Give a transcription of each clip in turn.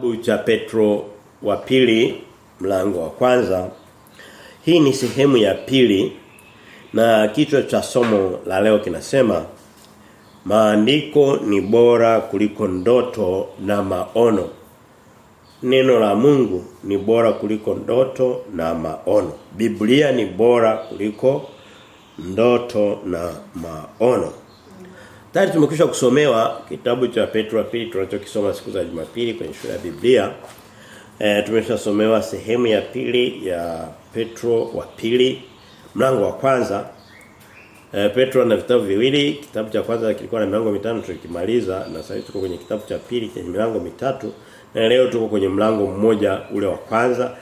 Kitabu cha Petro wa pili mlango wa kwanza. Hii ni sehemu ya pili na kichwa cha somo la leo kinasema maandiko ni bora kuliko ndoto na maono. Neno la Mungu ni bora kuliko ndoto na maono. Biblia ni bora kuliko ndoto na maono. Tayari tumekwisha kusomewa kitabu cha Petro pili tunachokisoma siku za Jumapili kwenye shule ya Biblia. E, tumeshasomewa sehemu ya pili ya Petro wa pili mlango wa kwanza. E, Petro ana vitabu viwili, kitabu cha kwanza kilikuwa na milango mitano tulikimaliza na sasa tuko kwenye kitabu cha pili chenye milango mitatu na leo tuko kwenye mlango mmoja ule wa kwanza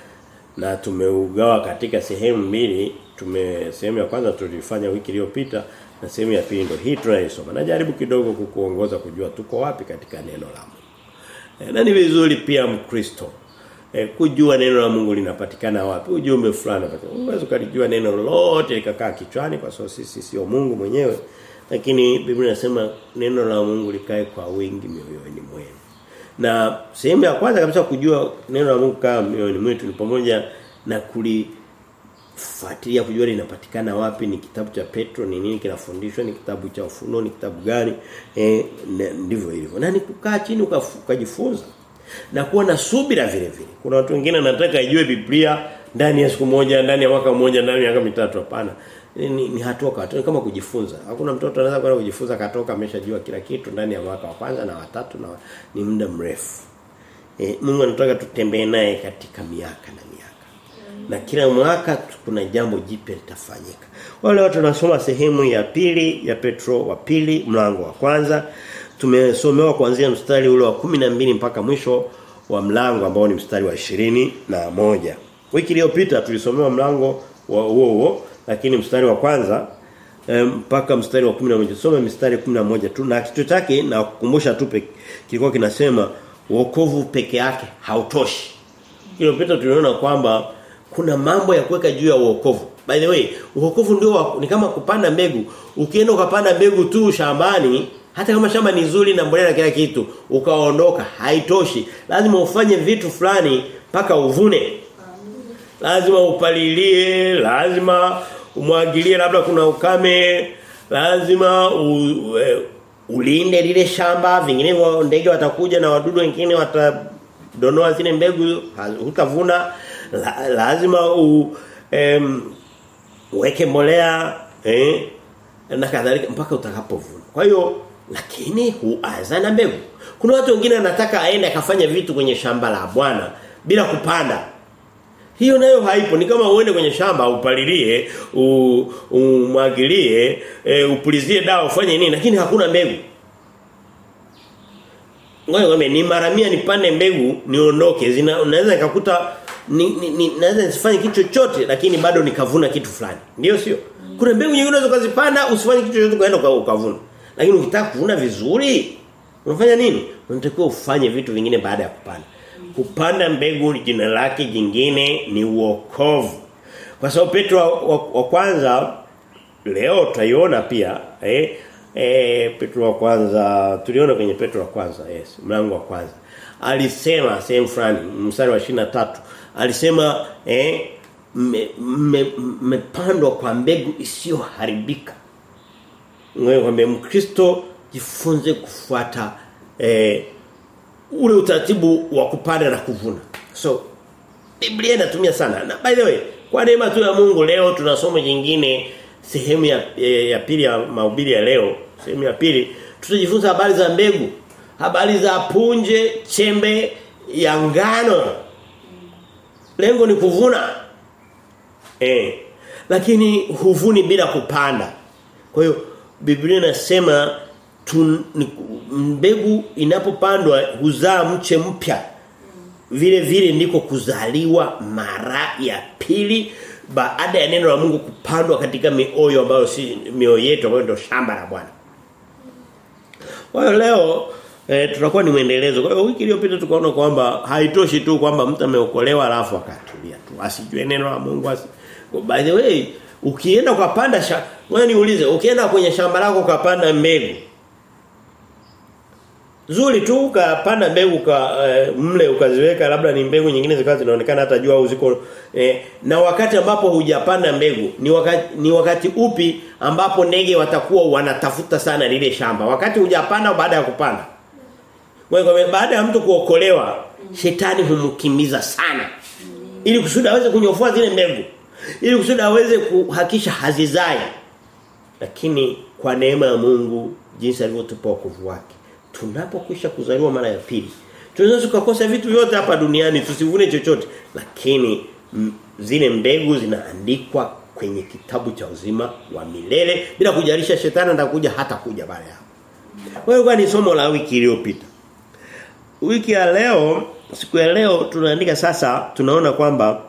na tumeugawa katika sehemu mbili. Tume sehemu ya kwanza tulifanya wiki iliyopita na sehemu ya pili hii tunaisoma. Najaribu kidogo kukuongoza kujua tuko wapi katika neno la Mungu. E, na ni vizuri pia Mkristo e, kujua neno la Mungu linapatikana wapi. Ujumbe fulani. Unaweza kulijua neno lote likakaa kichwani kwa sababu sisi sio Mungu mwenyewe. Lakini Biblia inasema neno la Mungu likae kwa wingi mioyoni mwenu. Na sehemu ya kwanza kabisa kujua neno la Mungu kama mioyoni mwetu ni pamoja na kuli fuatilia kujua linapatikana wapi ni kitabu cha Petro ni nini kinafundishwa ni kitabu cha ufunuo ni kitabu gani? Eh ndivyo ilivyo. Na ni kukaa chini ukajifunza na kuwa na subira vile vile. Kuna watu wengine nataka ijue Biblia ndani ya siku moja ndani ya mwaka mmoja ndani ya miaka mitatu. Hapana. Ni, ni hatua kwa hatua kama kujifunza. Hakuna mtoto anaweza kwenda kujifunza katoka ameshajua kila kitu ndani ya mwaka wa kwanza na watatu na ni muda mrefu. E, Mungu anataka tutembee naye katika miaka na na kila mwaka kuna jambo jipya litafanyika. Wale watu tunasoma sehemu ya pili ya Petro wa pili mlango wa kwanza. Tumesomewa kuanzia mstari ule wa mbili mpaka mwisho wa mlango ambao ni mstari wa ishirini na moja Wiki iliyopita tulisomewa mlango wa huo huo lakini mstari wa kwanza mpaka um, mstari wa 11 tusome mstari 11 tu na kitu chake na kukumbusha tu kilikuwa kinasema wokovu peke yake hautoshi. Iliyopita tuliona kwamba kuna mambo ya kuweka juu ya uokovu. By the way, uokovu ndio ni kama kupanda mbegu. Ukienda ukapanda mbegu tu shambani, hata kama shamba ni zuri na mbolea na kila kitu, ukaondoka haitoshi. Lazima ufanye vitu fulani mpaka uvune. Lazima upalilie, lazima umwagilie labda kuna ukame, lazima u, u, ulinde lile shamba, vinginevyo ndege watakuja na wadudu wengine watadonoa zile mbegu, hutavuna la, lazima u em, uweke mbolea eh na kadhalika mpaka utakapovuna. Kwa hiyo lakini huanza na mbegu. Kuna watu wengine wanataka aende akafanya vitu kwenye shamba la Bwana bila kupanda. Hiyo nayo haipo. Ni kama uende kwenye shamba upalilie, umwagilie, e, upulizie dawa ufanye nini lakini hakuna mbegu. Ngoja ngome ni mara 100 nipande mbegu niondoke. Ikakuta nikakuta ni, ni, ni naweza nisifanye kitu chochote lakini bado nikavuna kitu fulani. Ndio sio? Kuna mbegu nyingine unaweza kuzipanda usifanye kitu chochote ukaenda ukavuna. Lakini ukitaka kuvuna vizuri unafanya nini? Unatakiwa ufanye vitu vingine baada ya kupanda. Kupanda mbegu jina lake jingine ni uokovu. Kwa sababu Petro wa, wa, wa kwanza leo tutaiona pia eh eh Petro wa kwanza tuliona kwenye Petro wa kwanza yes mlango wa kwanza alisema sehemu fulani mstari wa tatu alisema eh mmepandwa kwa mbegu isiyoharibika. Wewe kwamba Mkristo jifunze kufuata eh, ule utaratibu wa kupanda na kuvuna. So Biblia inatumia sana. Na by the way, kwa neema tu ya Mungu leo tunasoma jingine sehemu ya, ya, ya pili ya mahubiri ya leo, sehemu ya pili tutajifunza habari za mbegu, habari za punje, chembe ya ngano. Lengo ni kuvuna. Eh lakini huvuni bila kupanda. Kwa hiyo Biblia inasema mbegu inapopandwa huzaa mche mpya. Vile vile ndiko kuzaliwa mara ya pili baada ya neno la Mungu kupandwa katika mioyo ambayo si mioyo yetu ambayo ndio shamba la Bwana kwa hiyo leo E, tutakuwa ni mwendelezo. Kwa hiyo wiki iliyopita tukaona kwamba haitoshi tu kwamba mtu ameokolewa alafu akatulia tu. Asijue neno la Mungu asi. By the way, ukienda ukapanda sha, wewe niulize, ukienda kwenye shamba lako ukapanda mbegu. Zuri tu ukapanda mbegu ka e, mle ukaziweka labda ni mbegu nyingine zikawa zinaonekana hata jua au ziko eh, na wakati ambapo hujapanda mbegu ni wakati ni wakati upi ambapo ndege watakuwa wanatafuta sana lile shamba? Wakati hujapanda baada ya kupanda? Hiyo baada ya mtu kuokolewa shetani humkimbiza sana. Ili kusudi aweze kunyofua zile mbegu. Ili kusudi aweze kuhakisha hazizai. Lakini kwa neema ya Mungu jinsi alivyotupa wokovu wake tunapokwisha kuzaliwa mara ya pili tunaweza tukakosa vitu vyote hapa duniani tusivune chochote. Lakini zile mbegu zinaandikwa kwenye kitabu cha uzima wa milele. Bila kujalisha shetani atakuja hata kuja baada ya hapo kwa ni somo la wiki iliyopita? Wiki ya leo siku ya leo tunaandika sasa tunaona kwamba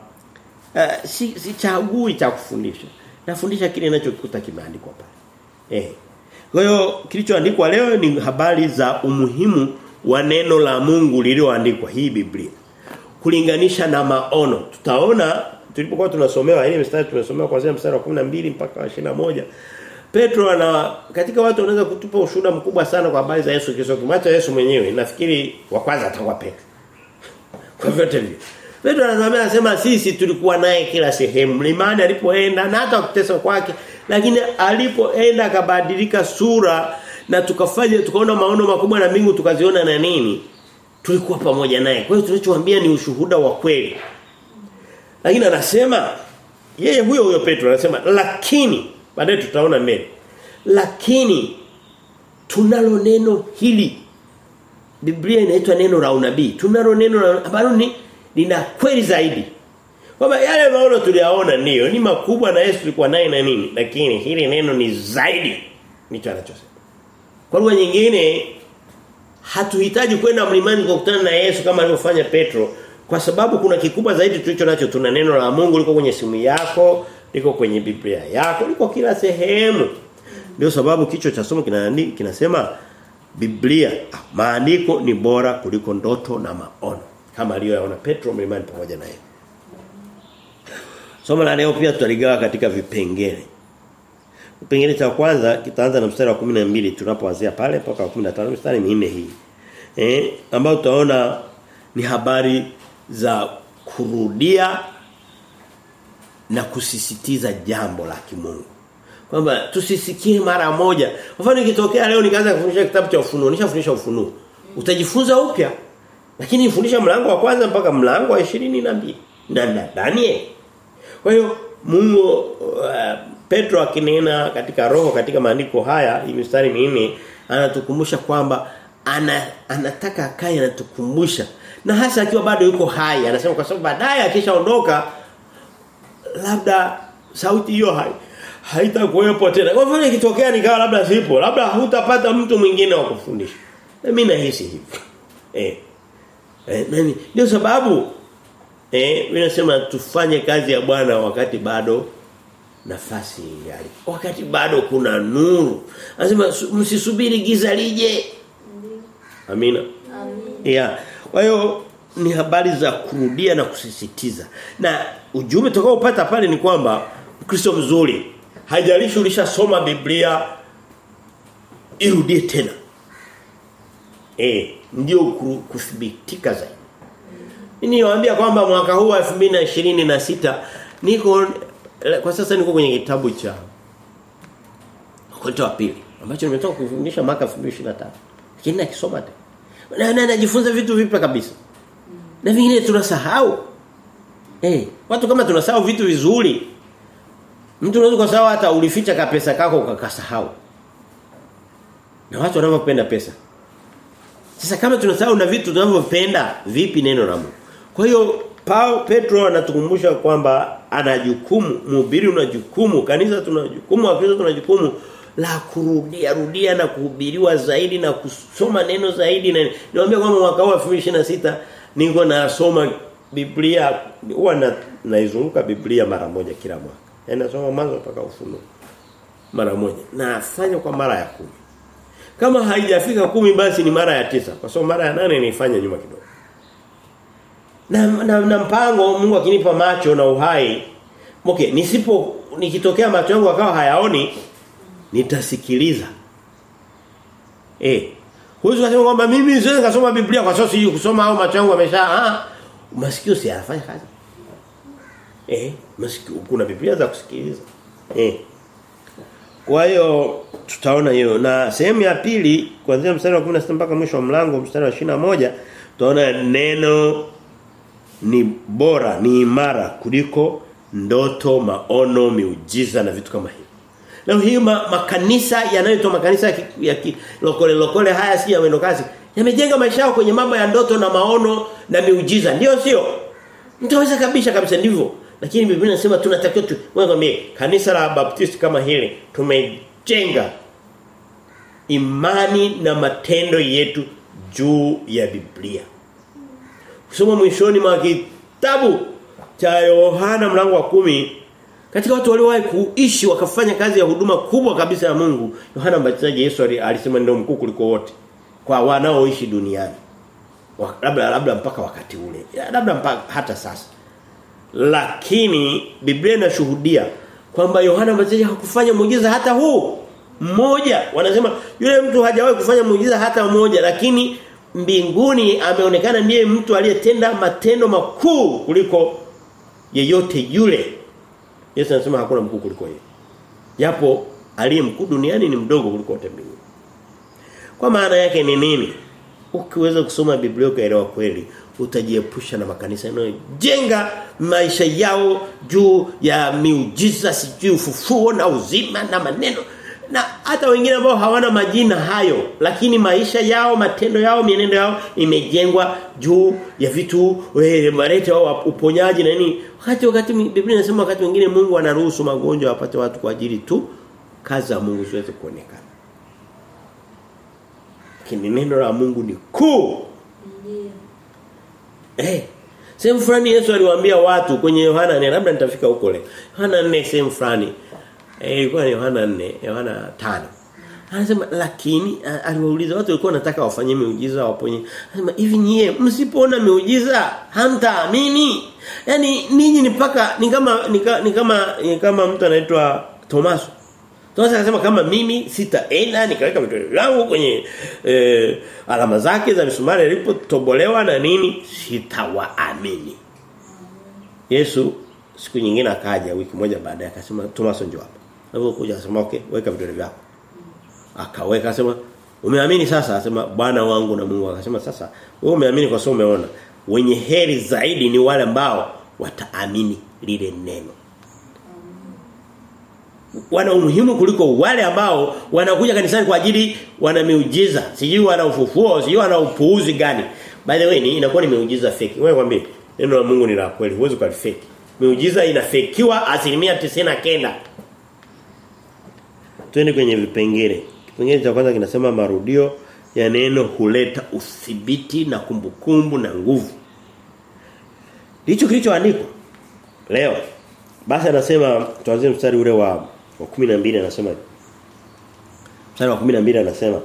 uh, si, si chagui cha kufundisha. Nafundisha kile ninachokikuta kimeandikwa pale. Eh kwa hiyo kilichoandikwa leo ni habari za umuhimu wa neno la Mungu lililoandikwa hii Biblia. Kulinganisha na maono. Tutaona tulipokuwa tunasomewa ile mstari tumesomewa kuanzia mstari wa 12 mpaka 21. Petro ana katika watu wanaweza kutupa ushuhuda mkubwa sana kwa habari za Yesu Kristo. Kimacho Yesu mwenyewe nafikiri wa kwanza atakuwa Petro. Kwa vyote hivyo. Petro anasema sisi tulikuwa naye kila sehemu. Mlimani alipoenda na hata kuteswa kwake lakini alipoenda akabadilika sura na tukafanya tukaona maono makubwa na mbingu tukaziona na nini? Tulikuwa pamoja naye. Kwa hiyo tunachowaambia ni ushuhuda wa kweli. Lakini anasema yeye huyo huyo Petro anasema lakini baadaye tutaona mbele lakini tunalo neno hili. Biblia inaitwa neno la unabii. Tunalo neno ambalo ni lina kweli zaidi kwamba yale maono tuliyaona ndiyo ni makubwa na Yesu alikuwa naye na nini? Lakini hili neno ni zaidi nicho anachosema. Kwa lugha nyingine hatuhitaji kwenda mlimani kukutana na Yesu kama alivyofanya Petro kwa sababu kuna kikubwa zaidi tulicho nacho. Tuna neno la Mungu liko kwenye simu yako liko kwenye Biblia yako liko kila sehemu. Ndio sababu kichwa cha somo kinaandika kinasema Biblia maandiko ni bora kuliko ndoto na maono. Kama aliyoyaona Petro mlimani pamoja na yeye Somo la leo pia tutaligawa katika vipengele. Kipengele cha kwanza kitaanza na mstari wa 12 tunapoanzia pale mpaka 15 mstari minne hii. Eh ambao tutaona ni habari za kurudia na kusisitiza jambo la kimungu. Kwamba tusisikie mara moja. Mfano ikitokea leo nikaanza kufundisha kitabu cha ufunuo, nishafundisha ufunuo. Utajifunza upya. Lakini nifundisha mlango wa kwanza mpaka mlango wa 22. Na Daniel kwa hiyo Mungu uh, Petro akinena katika roho katika maandiko haya hii mistari minne anatukumbusha kwamba ana, anataka akae anatukumbusha na hasa akiwa bado yuko hai anasema kwa sababu baadaye akishaondoka labda sauti hiyo hai haitakuwepo tena. Kwa hivyo ikitokea nikawa labda sipo, labda hutapata mtu mwingine wa kufundisha. Mimi nahisi hivyo. Eh. Eh? Ndio sababu Eh, nasema tufanye kazi ya Bwana wakati bado nafasi ingali. Wakati bado kuna nuru. Anasema msisubiri giza lije. Amina. Amina. Yeah. Kwa hiyo ni habari za kurudia na kusisitiza. Na ujumbe utakaopata pale ni kwamba Kristo mzuri haijalishi ulishasoma Biblia irudie tena. Eh, ndio kuthibitika zaidi. Niwaambia kwamba mwaka huu wa 2026 niko kwa sasa niko kwenye kitabu cha Korinto wa pili ambacho nimetoka kufundisha mwaka 2025. Lakini nakisoma tena. Na, na najifunza vitu vipya kabisa. Na vingine tunasahau. Eh, hey, watu kama tunasahau vitu vizuri. Mtu unaweza kusahau hata ulificha ka pesa kako ukakasahau. Na watu wanavyopenda pesa. Sasa kama tunasahau na vitu tunavyopenda, vipi neno la Mungu? Kwa hiyo Paulo Petro anatukumbusha kwamba ana jukumu, mhubiri una jukumu, kanisa tuna jukumu, wakristo tuna jukumu la kurudia rudia na kuhubiriwa zaidi na kusoma neno zaidi na niwaambia kwamba mwaka huu 2026 niko nasoma Biblia huwa na naizunguka Biblia mara moja kila mwaka. Yaani nasoma mwanzo mpaka ufunuo. Mara moja. Nafanya kwa mara ya kumi. Kama haijafika kumi basi ni mara ya tisa. Kwa sababu mara ya nane nifanya nyuma kidogo. Na, na, na mpango Mungu akinipa macho na uhai. Okay, nisipo nikitokea macho yangu akawa hayaoni nitasikiliza. Eh. Huwezi kusema kwamba mimi siwezi kusoma Biblia kwa sababu sijui kusoma au macho yangu yamesha ah masikio si yanafanya kazi. Eh, masikio kuna Biblia za kusikiliza. Eh. Kwa hiyo tutaona hiyo na sehemu ya pili kuanzia mstari wa 16 mpaka mwisho wa mlango mstari wa 21 tutaona neno ni bora ni imara kuliko ndoto maono miujiza na vitu kama hivyo. Leo hii ma, makanisa yanayoitwa makanisa ya, ya ki, lokole lokole haya si ya kazi yamejenga maisha yao kwenye mambo ya ndoto na maono na miujiza. Ndio sio? Mtaweza kabisa kabisa ndivyo. Lakini Biblia inasema tunatakiwa tu wewe kanisa la Baptist kama hili tumejenga imani na matendo yetu juu ya Biblia kusoma mwishoni mwa kitabu cha Yohana mlango wa kumi katika watu waliowahi kuishi wakafanya kazi ya huduma kubwa kabisa ya Mungu. Yohana Mbatizaji Yesu alisema ndio mkuu kuliko wote kwa wanaoishi duniani. Labda labda mpaka wakati ule. Labda mpaka hata sasa. Lakini Biblia inashuhudia kwamba Yohana Mbatizaji hakufanya muujiza hata huu mmoja. Wanasema yule mtu hajawahi kufanya muujiza hata mmoja lakini mbinguni ameonekana ndiye mtu aliyetenda matendo makuu kuliko yeyote yule. Yesu anasema hakuna mkuu kuliko yeye. Japo aliye mkuu duniani ni mdogo kuliko wote mbinguni. Kwa maana yake ni nini? Ukiweza kusoma Biblia ukaelewa kweli utajiepusha na makanisa yanayojenga maisha yao juu ya miujiza sijui ufufuo na uzima na maneno na hata wengine ambao hawana majina hayo lakini maisha yao matendo yao mienendo yao imejengwa juu ya vitu marete au uponyaji na nini wakati wakati Biblia inasema wakati wengine Mungu anaruhusu magonjwa apate watu kwa ajili tu kazi za Mungu ziweze kuonekana lakini neno la Mungu ni kuu Eh. Sehemu fulani Yesu aliwaambia watu kwenye Yohana 4 labda nitafika huko leo. Yohana 4 sehemu fulani. Eh ilikuwa ni Yohana 4, Yohana 5. Anasema lakini aliwauliza watu walikuwa wanataka wafanye miujiza waponye. Anasema hivi nyie msipoona miujiza hamtaamini. Yaani ninyi ni paka ni kama ni kama ni kama, mtu anaitwa Tomaso. Tomaso akasema kama mimi sitaenda nikaweka vidole vyangu kwenye eh, alama zake za misumari ilipotobolewa na nini sitawaamini. Yesu siku nyingine akaja wiki moja baadaye akasema Tomaso njoo hapa. Alipokuja akasema okay weka vidole vyako. Akaweka akasema umeamini sasa? Akasema Bwana wangu na Mungu. Akasema sasa wewe umeamini kwa sababu umeona. Wenye heri zaidi ni wale ambao wataamini lile neno. Wana umuhimu kuliko wale ambao wanakuja kanisani kwa ajili wana miujiza. Sijui wana ufufuo sijui wana upuuzi gani. By the way ni inakuwa ni miujiza fake. Wewe kwambie neno la Mungu ni la kweli huwezi kulifake miujiza inafekiwa asilimia tisini kenda twende kwenye vipengele. Kipengele cha kwanza kinasema marudio ya neno huleta uthibiti na kumbukumbu na nguvu. Ndicho kilichoandikwa. Leo basi anasema tuanze mstari ule wa wa 12 anasema mstari wa 12 anasema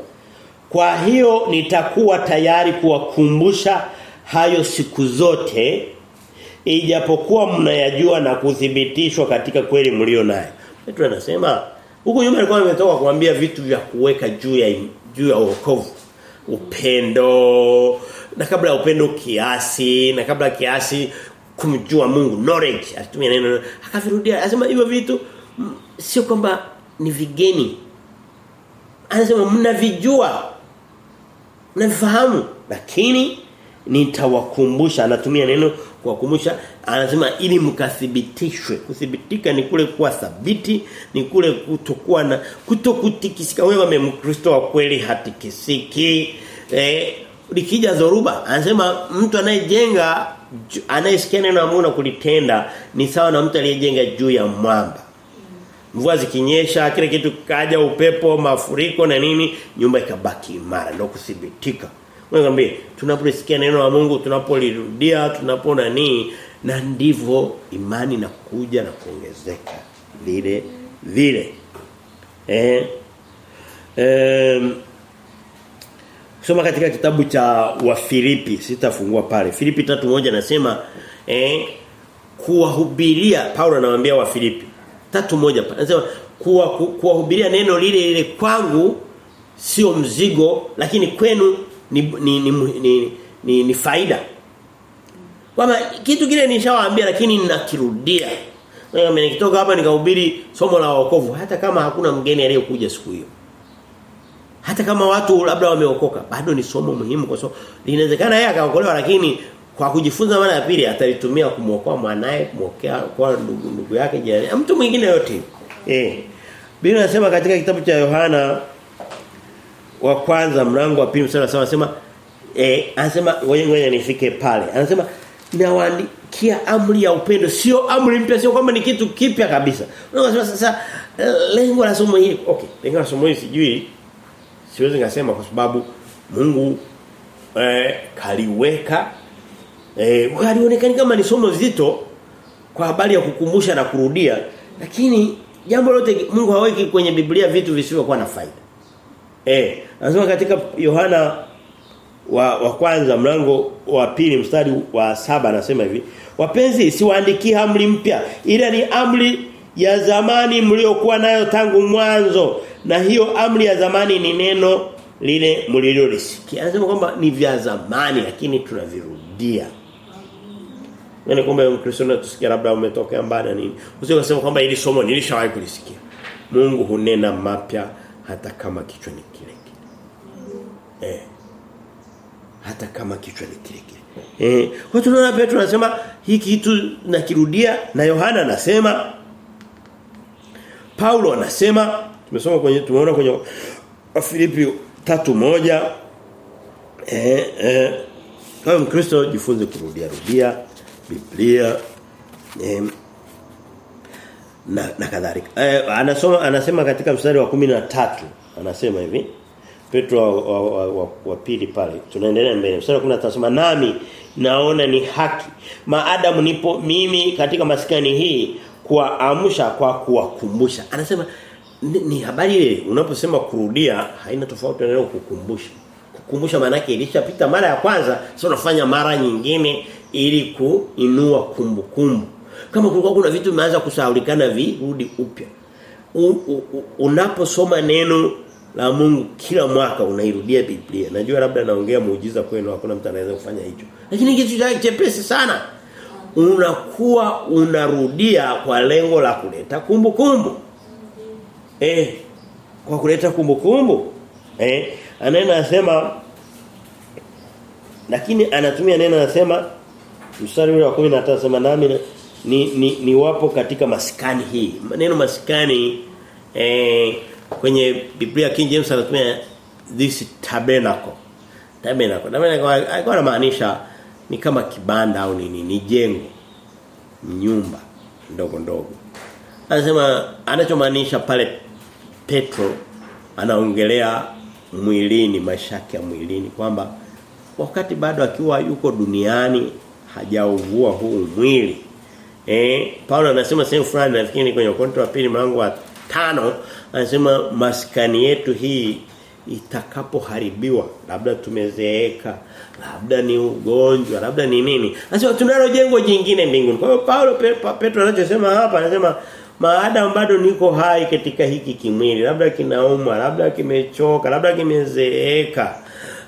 kwa hiyo nitakuwa tayari kuwakumbusha hayo siku zote ijapokuwa mnayajua na kuthibitishwa katika kweli mlio naye. Petro anasema huko nyuma alikuwa ametoka kuambia vitu vya kuweka juu ya juu ya wokovu. Upendo na kabla ya upendo kiasi na kabla kiasi kumjua Mungu knowledge alitumia neno akavirudia anasema hivyo vitu sio kwamba ni vigeni anasema mnavijua mnavifahamu lakini nitawakumbusha anatumia neno kuwakumbusha anasema ili mkathibitishwe. Kuthibitika ni kule kuwa thabiti ni kule kutokuwa na kutokutikisika. Wewe mkristo wa kweli hatikisiki. Eh likija dhoruba anasema mtu anayejenga anayesikia neno la Mungu na kulitenda ni sawa na mtu aliyejenga juu ya mwamba. Mvua zikinyesha kile kitu kaja upepo mafuriko na nini nyumba ikabaki imara. Ndio kuthibitika Mwambie tunapolisikia neno la Mungu tunapolirudia tunapona nini na ndivyo imani na kuja na kuongezeka vile vile. Eh? Um, Soma katika kitabu cha Wafilipi sitafungua pale. Filipi 3:1 anasema eh kuwahubiria Paulo anawaambia Wafilipi. 3:1 anasema kuwa kuwahubiria neno lile lile kwangu sio mzigo lakini kwenu ni ni ni, ni, ni, ni faida. Kwamba kitu kile nishawaambia lakini ninakirudia. Mimi nikitoka hapa nikahubiri somo la wokovu hata kama hakuna mgeni aliyekuja siku hiyo. Hata kama watu labda wameokoka bado ni somo muhimu kwa sababu inawezekana yeye akaokolewa lakini kwa kujifunza mara ya pili atalitumia kumwokoa mwanae, kumwokea kwa ndugu, ndugu yake jirani, mtu mwingine yote. Eh. Biblia inasema katika kitabu cha Yohana wa kwanza mlango wa pili mstari anasema eh anasema ngoja ngoja nifike pale. Anasema nawaandikia amri ya upendo sio amri mpya sio kwamba ni kitu kipya kabisa. Unasema sasa lengo la somo hili okay lengo la somo hili sijui siwezi ngasema kwa sababu Mungu eh, kaliweka eh kalionekana kama ni somo zito kwa habari ya kukumbusha na kurudia lakini jambo lote Mungu haweki kwenye Biblia vitu visivyokuwa na faida. Eh, anasema katika Yohana wa, wa kwanza mlango wa pili mstari wa saba anasema hivi wapenzi siwaandiki amri mpya ila ni amri ya zamani mliokuwa nayo tangu mwanzo na hiyo amri ya zamani ni neno lile mlilolisikia anasema kwamba ni vya zamani lakini tunavirudia Nene kumbe Mkristo unatusikia labda umetoka mbali nini. Usije kusema kwamba ili somo nilishawahi kulisikia. Mungu hunena mapya hata kama kichwa ni. Eh. Hata kama kichwa ni kile kile. Eh, kwa tunaona Petro anasema hiki kitu nakirudia na Yohana anasema. Paulo anasema tumesoma kwenye tumeona kwenye Filipi tatu moja. Eh eh. Kama Mkristo jifunze kurudia rudia Biblia eh, na na kadhalika. Eh, anasoma anasema katika mstari wa tatu. Anasema hivi Petro wa, wa, wa, wa, pili pale. Tunaendelea mbele. Mstari wa 13 anasema nami naona ni haki. Maadamu nipo mimi katika maskani hii kuamsha kwa kuwakumbusha. Anasema ni, ni habari ile unaposema kurudia haina tofauti na kukumbusha. Kukumbusha maana yake ilishapita mara ya kwanza sasa unafanya mara nyingine ili kuinua kumbukumbu. Kama kulikuwa kuna vitu vimeanza kusahaulikana virudi upya. Unaposoma neno la Mungu kila mwaka unairudia Biblia. Najua labda naongea muujiza kwenu hakuna mtu anaweza kufanya hicho. Lakini kitu chepesi sana. Unakuwa unarudia kwa lengo la kuleta kumbukumbu. Eh kwa kuleta kumbukumbu. Eh anena anasema lakini anatumia neno anasema mstari wa 15 anasema nami ni, ni, ni wapo katika maskani hii. Neno maskani eh, kwenye Biblia King James anatumia this tabernacle. Tabernacle. Tabernacle alikuwa anamaanisha ni kama kibanda au nini ni jengo nyumba ndogo ndogo. Anasema anachomaanisha pale Petro anaongelea mwilini maisha ya mwilini kwamba wakati bado akiwa yuko duniani hajauvua huu mwili. Eh Paulo anasema sehemu fulani nafikiri kwenye konto wa pili mlango wa tano anasema maskani yetu hii itakapoharibiwa labda tumezeeka labda ni ugonjwa labda ni nini. Anasema tunalo jengo jingine mbinguni. Kwa hiyo Paulo Petro anachosema hapa anasema maadamu bado niko hai katika hiki kimwili labda kinauma labda kimechoka labda kimezeeka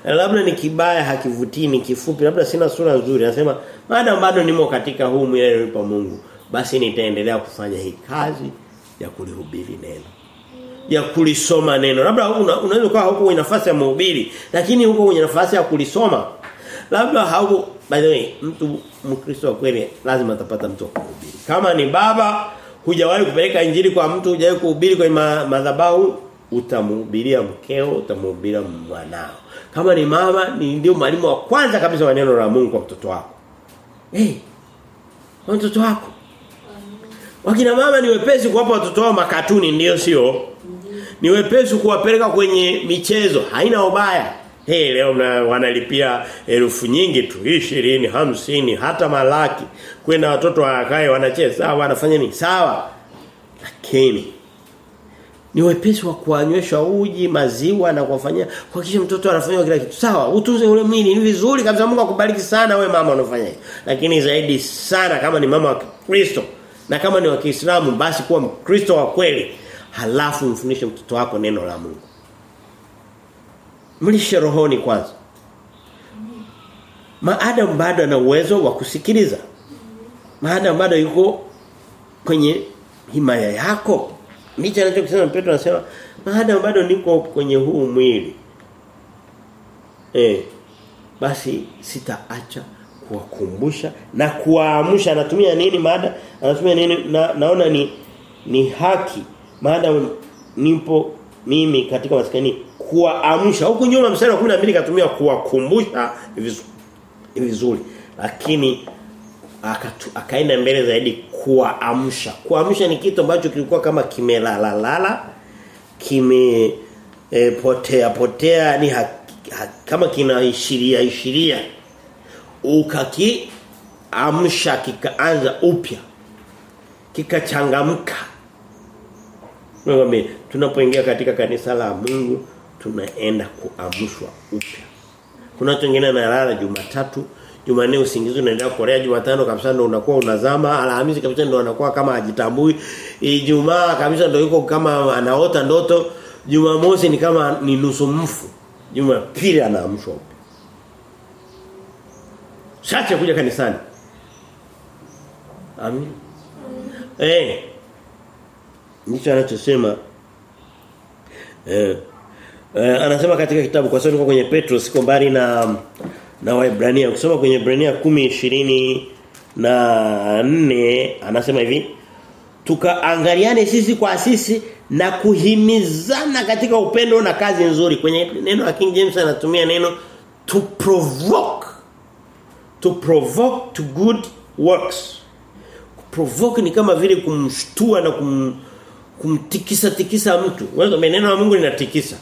labda ni kibaya hakivutii ni kifupi labda sina sura nzuri. Anasema maadamu bado nimo katika huu mwili alionipa Mungu basi nitaendelea kufanya hii kazi ya kulihubiri neno ya kulisoma neno. Labda una, unaweza kuwa huko kwenye nafasi ya mhubiri lakini huko kwenye nafasi ya kulisoma. Labda hauko by the way mtu mkristo kweli lazima atapata mtu kuhubiri. Kama ni baba hujawahi kupeleka injili kwa mtu hujawahi kuhubiri kwenye ma, madhabahu utamhubiria mkeo utamhubiria mwanao. Kama ni mama ni ndio mwalimu wa kwanza kabisa wa neno la Mungu kwa mtoto wako. Eh hey, mtoto wako. Wakina mama ni wepesi kuwapa watoto wao makatuni ndio sio ni wepesi kuwapeleka kwenye michezo. Haina ubaya. Hey, leo mna wanalipia elfu nyingi tu. 20 hamsini hata malaki. Kwenda watoto wakae wanacheza sawa wanafanya nini? Sawa. Lakini ni wepesi wa kuanywesha uji maziwa na kuwafanyia kuhakikisha mtoto anafanywa kila kitu. Sawa utunze ule mwili. Ni vizuri kabisa. Mungu akubariki sana we mama unafanya lakini zaidi sana kama ni mama wa Kristo na kama ni wa Kiislamu basi kuwa Mkristo wa kweli halafu mfundishe mtoto wako neno la Mungu Mlishe rohoni kwanza. Maadamu bado ana uwezo wa kusikiliza. Maadamu bado yuko kwenye himaya yako. Nicho anachokisema Petro anasema maadamu bado niko kwenye huu mwili. Eh basi sitaacha kuwakumbusha na kuwaamsha anatumia nini maada anatumia nini na, naona ni ni haki maadamu nipo mimi katika maskani kuwaamsha. Huku nyuma mstari wa 12 katumia kuwakumbusha vizuri. Lakini akatu, akaenda mbele zaidi kuwaamsha. Kuamsha ni kitu ambacho kilikuwa kama kimelala lala kime e, potea potea ni ha, ha, kama kinaishiria ishiria ukaki amsha kikaanza upya kikachangamka Ngombe tunapoingia katika kanisa la Mungu tunaenda kuamshwa upya. Kuna watu wengine wanalala Jumatatu, Jumanne usingizi unaendelea kukorea, Jumatano kabisa ndo unakuwa unazama, Alhamisi kabisa ndo anakuwa kama ajitambui, Ijumaa kabisa ndo yuko kama anaota ndoto, Jumamosi ni kama ni nusu mfu. Jumapili anaamshwa upya. Shache kuja kanisani. Amin. Eh. Hey. Ndicho anachosema eh, eh anasema katika kitabu kwa sababu kwenye Petro siko mbali na na Waebrania. Ukisoma kwenye Waebrania 10:20 na 4 anasema hivi tukaangaliane sisi kwa sisi na kuhimizana katika upendo na kazi nzuri. Kwenye neno la King James anatumia neno to provoke to provoke to good works. Provoke ni kama vile kumshtua na kum kumtikisa tikisa mtu. Wewe neno la Mungu linatikisa.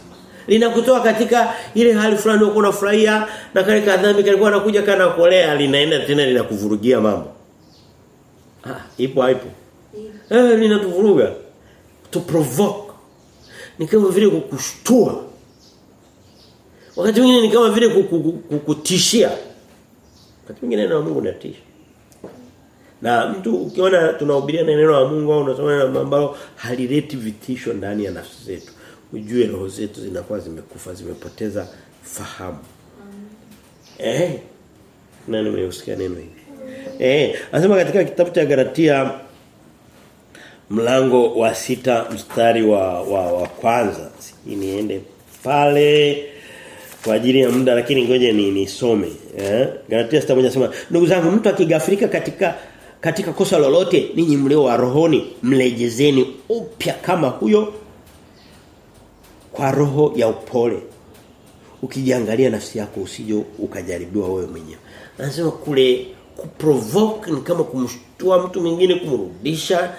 Linakutoa katika ile hali fulani uko unafurahia na kale kadhambi kalikuwa anakuja kana kolea linaenda tena linakuvurugia mambo. Ah, ipo haipo. Eh linatuvuruga. To provoke. Ni kama vile kukushtua. Wakati mwingine ni kama vile kukutishia. Wakati mwingine neno la Mungu linatisha. Na mtu ukiona tunahubiria na neno la Mungu au unasoma neno ambalo halileti vitisho ndani ya nafsi zetu. Ujue roho zetu zinakuwa zimekufa, zimepoteza fahamu. Eh. Nani nimeusikia neno hili. Eh, anasema katika kitabu cha Galatia mlango wa sita mstari wa wa, wa kwanza. Si, niende pale kwa ajili ya muda lakini ngoja ni nisome. Eh? Galatia 6:1 anasema, ndugu zangu mtu akigafirika katika katika kosa lolote ninyi mlio wa rohoni mlejezeni upya kama huyo kwa roho ya upole. Ukijiangalia nafsi yako usije ukajaribiwa wewe mwenyewe. Anasema kule kuprovoke ni kama kumshtua mtu mwingine kumrudisha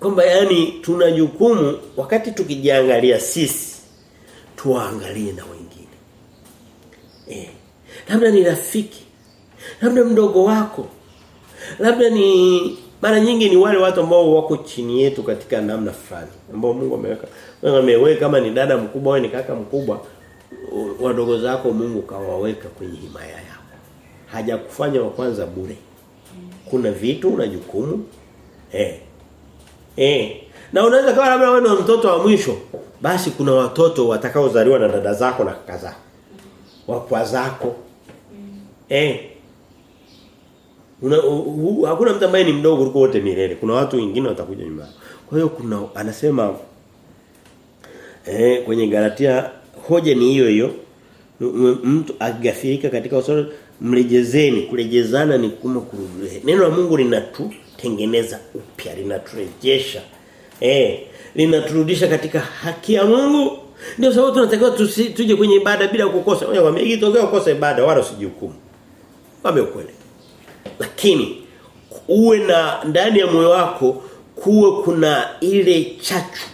kwamba yani tuna jukumu wakati tukijiangalia sisi tuangalie na wengine. Eh labda ni rafiki labda mdogo wako labda ni mara nyingi ni wale watu ambao wako chini yetu katika namna fulani ambao Mungu ameweka. Mungu ameweka kama ni dada mkubwa au ni kaka mkubwa wadogo zako Mungu kawaweka kwenye himaya yako. Hajakufanya wa kwanza bure. Kuna vitu na jukumu. Eh. Eh. Na unaweza kama labda wewe mtoto wa mwisho. Basi kuna watoto watakaozaliwa na dada zako na kaka zako. Wakwa zako. Eh Una, uh, uh, hakuna mtu ambaye ni mdogo kuliko wote milele. Kuna watu wengine watakuja nyuma. Kwa hiyo kuna anasema eh kwenye Galatia hoja ni hiyo hiyo. Mtu agafirika katika usoro mrejezeni, kurejezana ni kuma kurudia. Neno la Mungu linatutengeneza upya, linaturejesha. Eh, linaturudisha katika haki ya Mungu. Ndio sababu tunatakiwa tuje kwenye ibada bila kukosa. Ngoja kwambie ikitokea ibada wala usijihukumu. Ukweli lakini uwe na ndani ya moyo wako kuwe kuna ile chachu.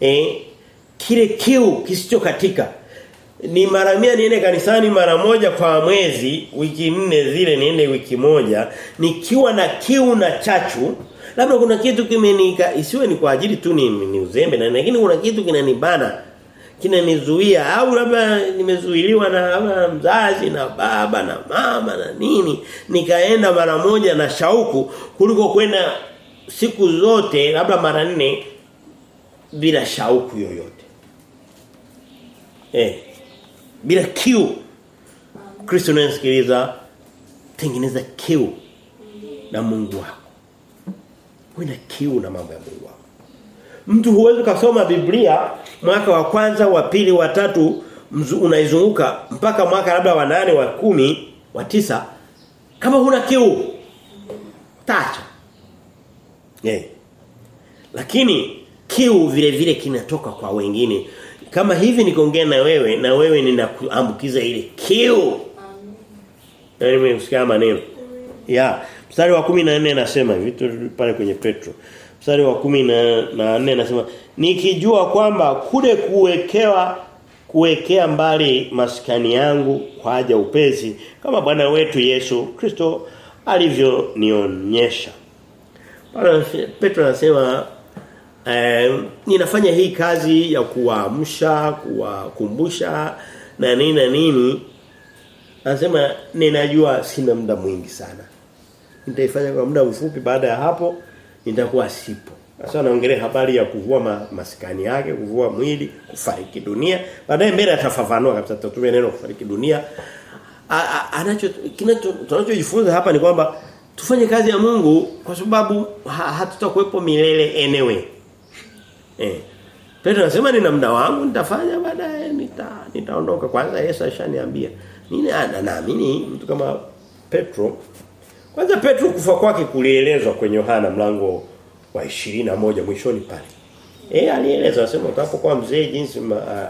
Eh? Kile kiu kisicho katika. Ni mara mia niende kanisani mara moja kwa mwezi wiki nne zile niende wiki moja nikiwa na kiu na chachu labda kuna kitu kimenika isiwe ni kwa ajili tu ni, ni uzembe na lakini kuna kitu kinanibana kinanizuia au labda nimezuiliwa na labda mzazi na baba na mama na nini nikaenda mara moja na shauku kuliko kwenda siku zote labda mara nne bila shauku yoyote eh bila kiu. Kristo anasikiliza tengeneza kiu na Mungu wako. Wewe na kiu na mambo ya Mungu wako. Mtu huwezi kusoma Biblia mwaka wa kwanza, wa pili, wa tatu unaizunguka mpaka mwaka labda wa nane, wa kumi, wa tisa kama huna kiu. Tacha. Yeah. Lakini kiu vile vile kinatoka kwa wengine. Kama hivi nikoongea na wewe na wewe ninakuambukiza ile kiu. Na nimesikia maneno. Ya, mstari wa 14 anasema hivi pale kwenye Petro. Mstari wa 14 nasema nikijua kwamba kule kuwekewa kuwekea mbali maskani yangu kwa haja upezi kama Bwana wetu Yesu Kristo alivyonionyesha. bwana Petro anasema eh, ninafanya hii kazi ya kuwaamsha, kuwakumbusha na nini na nini. Anasema ninajua sina muda mwingi sana. Nitaifanya kwa muda mfupi baada ya hapo nitakuwa sipo. Sasa anaongelea habari ya kuvua ma, maskani yake, kuvua mwili, kufariki dunia. Baadaye mbele atafafanua kabisa tutatumia neno kufariki dunia. Anacho kinacho tunachojifunza hapa ni kwamba tufanye kazi ya Mungu kwa sababu ha, hatutakuwepo milele anyway. Eh. Petro anasema nina muda wangu nitafanya baadaye nita nitaondoka kwanza Yesu ashaniambia. Mimi naamini mtu kama Petro kwanza Petro kufa kwake kulielezwa kwenye Yohana mlango wa 21 mwishoni pale. Eh alieleza anasema utakapokuwa mzee jinsi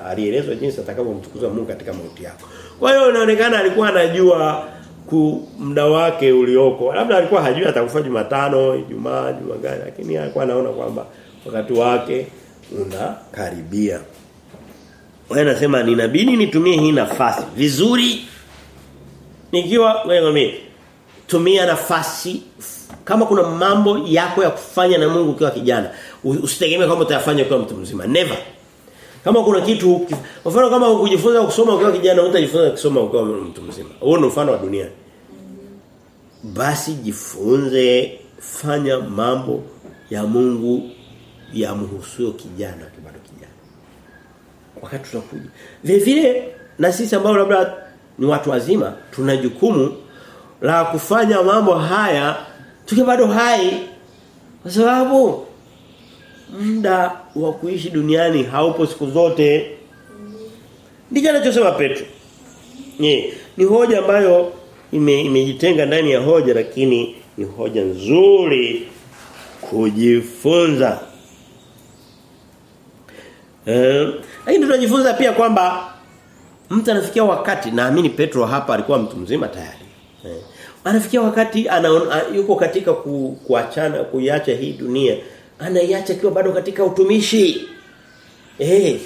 alielezwa jinsi atakavyomtukuza Mungu katika mauti yako. Kwa hiyo inaonekana alikuwa anajua ku muda wake ulioko. Labda alikuwa hajui atakufa Jumatano, Ijumaa, Jumapili lakini alikuwa anaona kwamba wakati wake unakaribia. Wewe nasema ninabidi nitumie hii nafasi vizuri. Nikiwa wewe tumia nafasi kama kuna mambo yako ya kufanya na Mungu ukiwa kijana usitegemee kwamba utayafanya ukiwa mtu mzima. Never. Kama kuna kitu mfano kama ukijifunza kusoma ukiwa kijana utajifunza kusoma ukiwa mtu mzima. Huo ni mfano wa dunia. Basi jifunze fanya mambo ya Mungu ya mhusuo kijana bado kijana. Wakati tunakuja. Vile vile na sisi ambao labda ni watu wazima tuna jukumu la kufanya mambo haya tukiwa bado hai. Kwa sababu muda wa kuishi duniani haupo siku zote. Ndicho anachosema Petro. Ni ni hoja ambayo ime, imejitenga ndani ya hoja lakini ni hoja nzuri kujifunza. Eh lakini tunajifunza pia kwamba mtu anafikia wakati naamini Petro hapa alikuwa mtu mzima tayari eh. Anafikia wakati ana, yuko katika ku, kuachana kuiacha hii dunia. Anaiacha kiwa bado katika utumishi. Eh.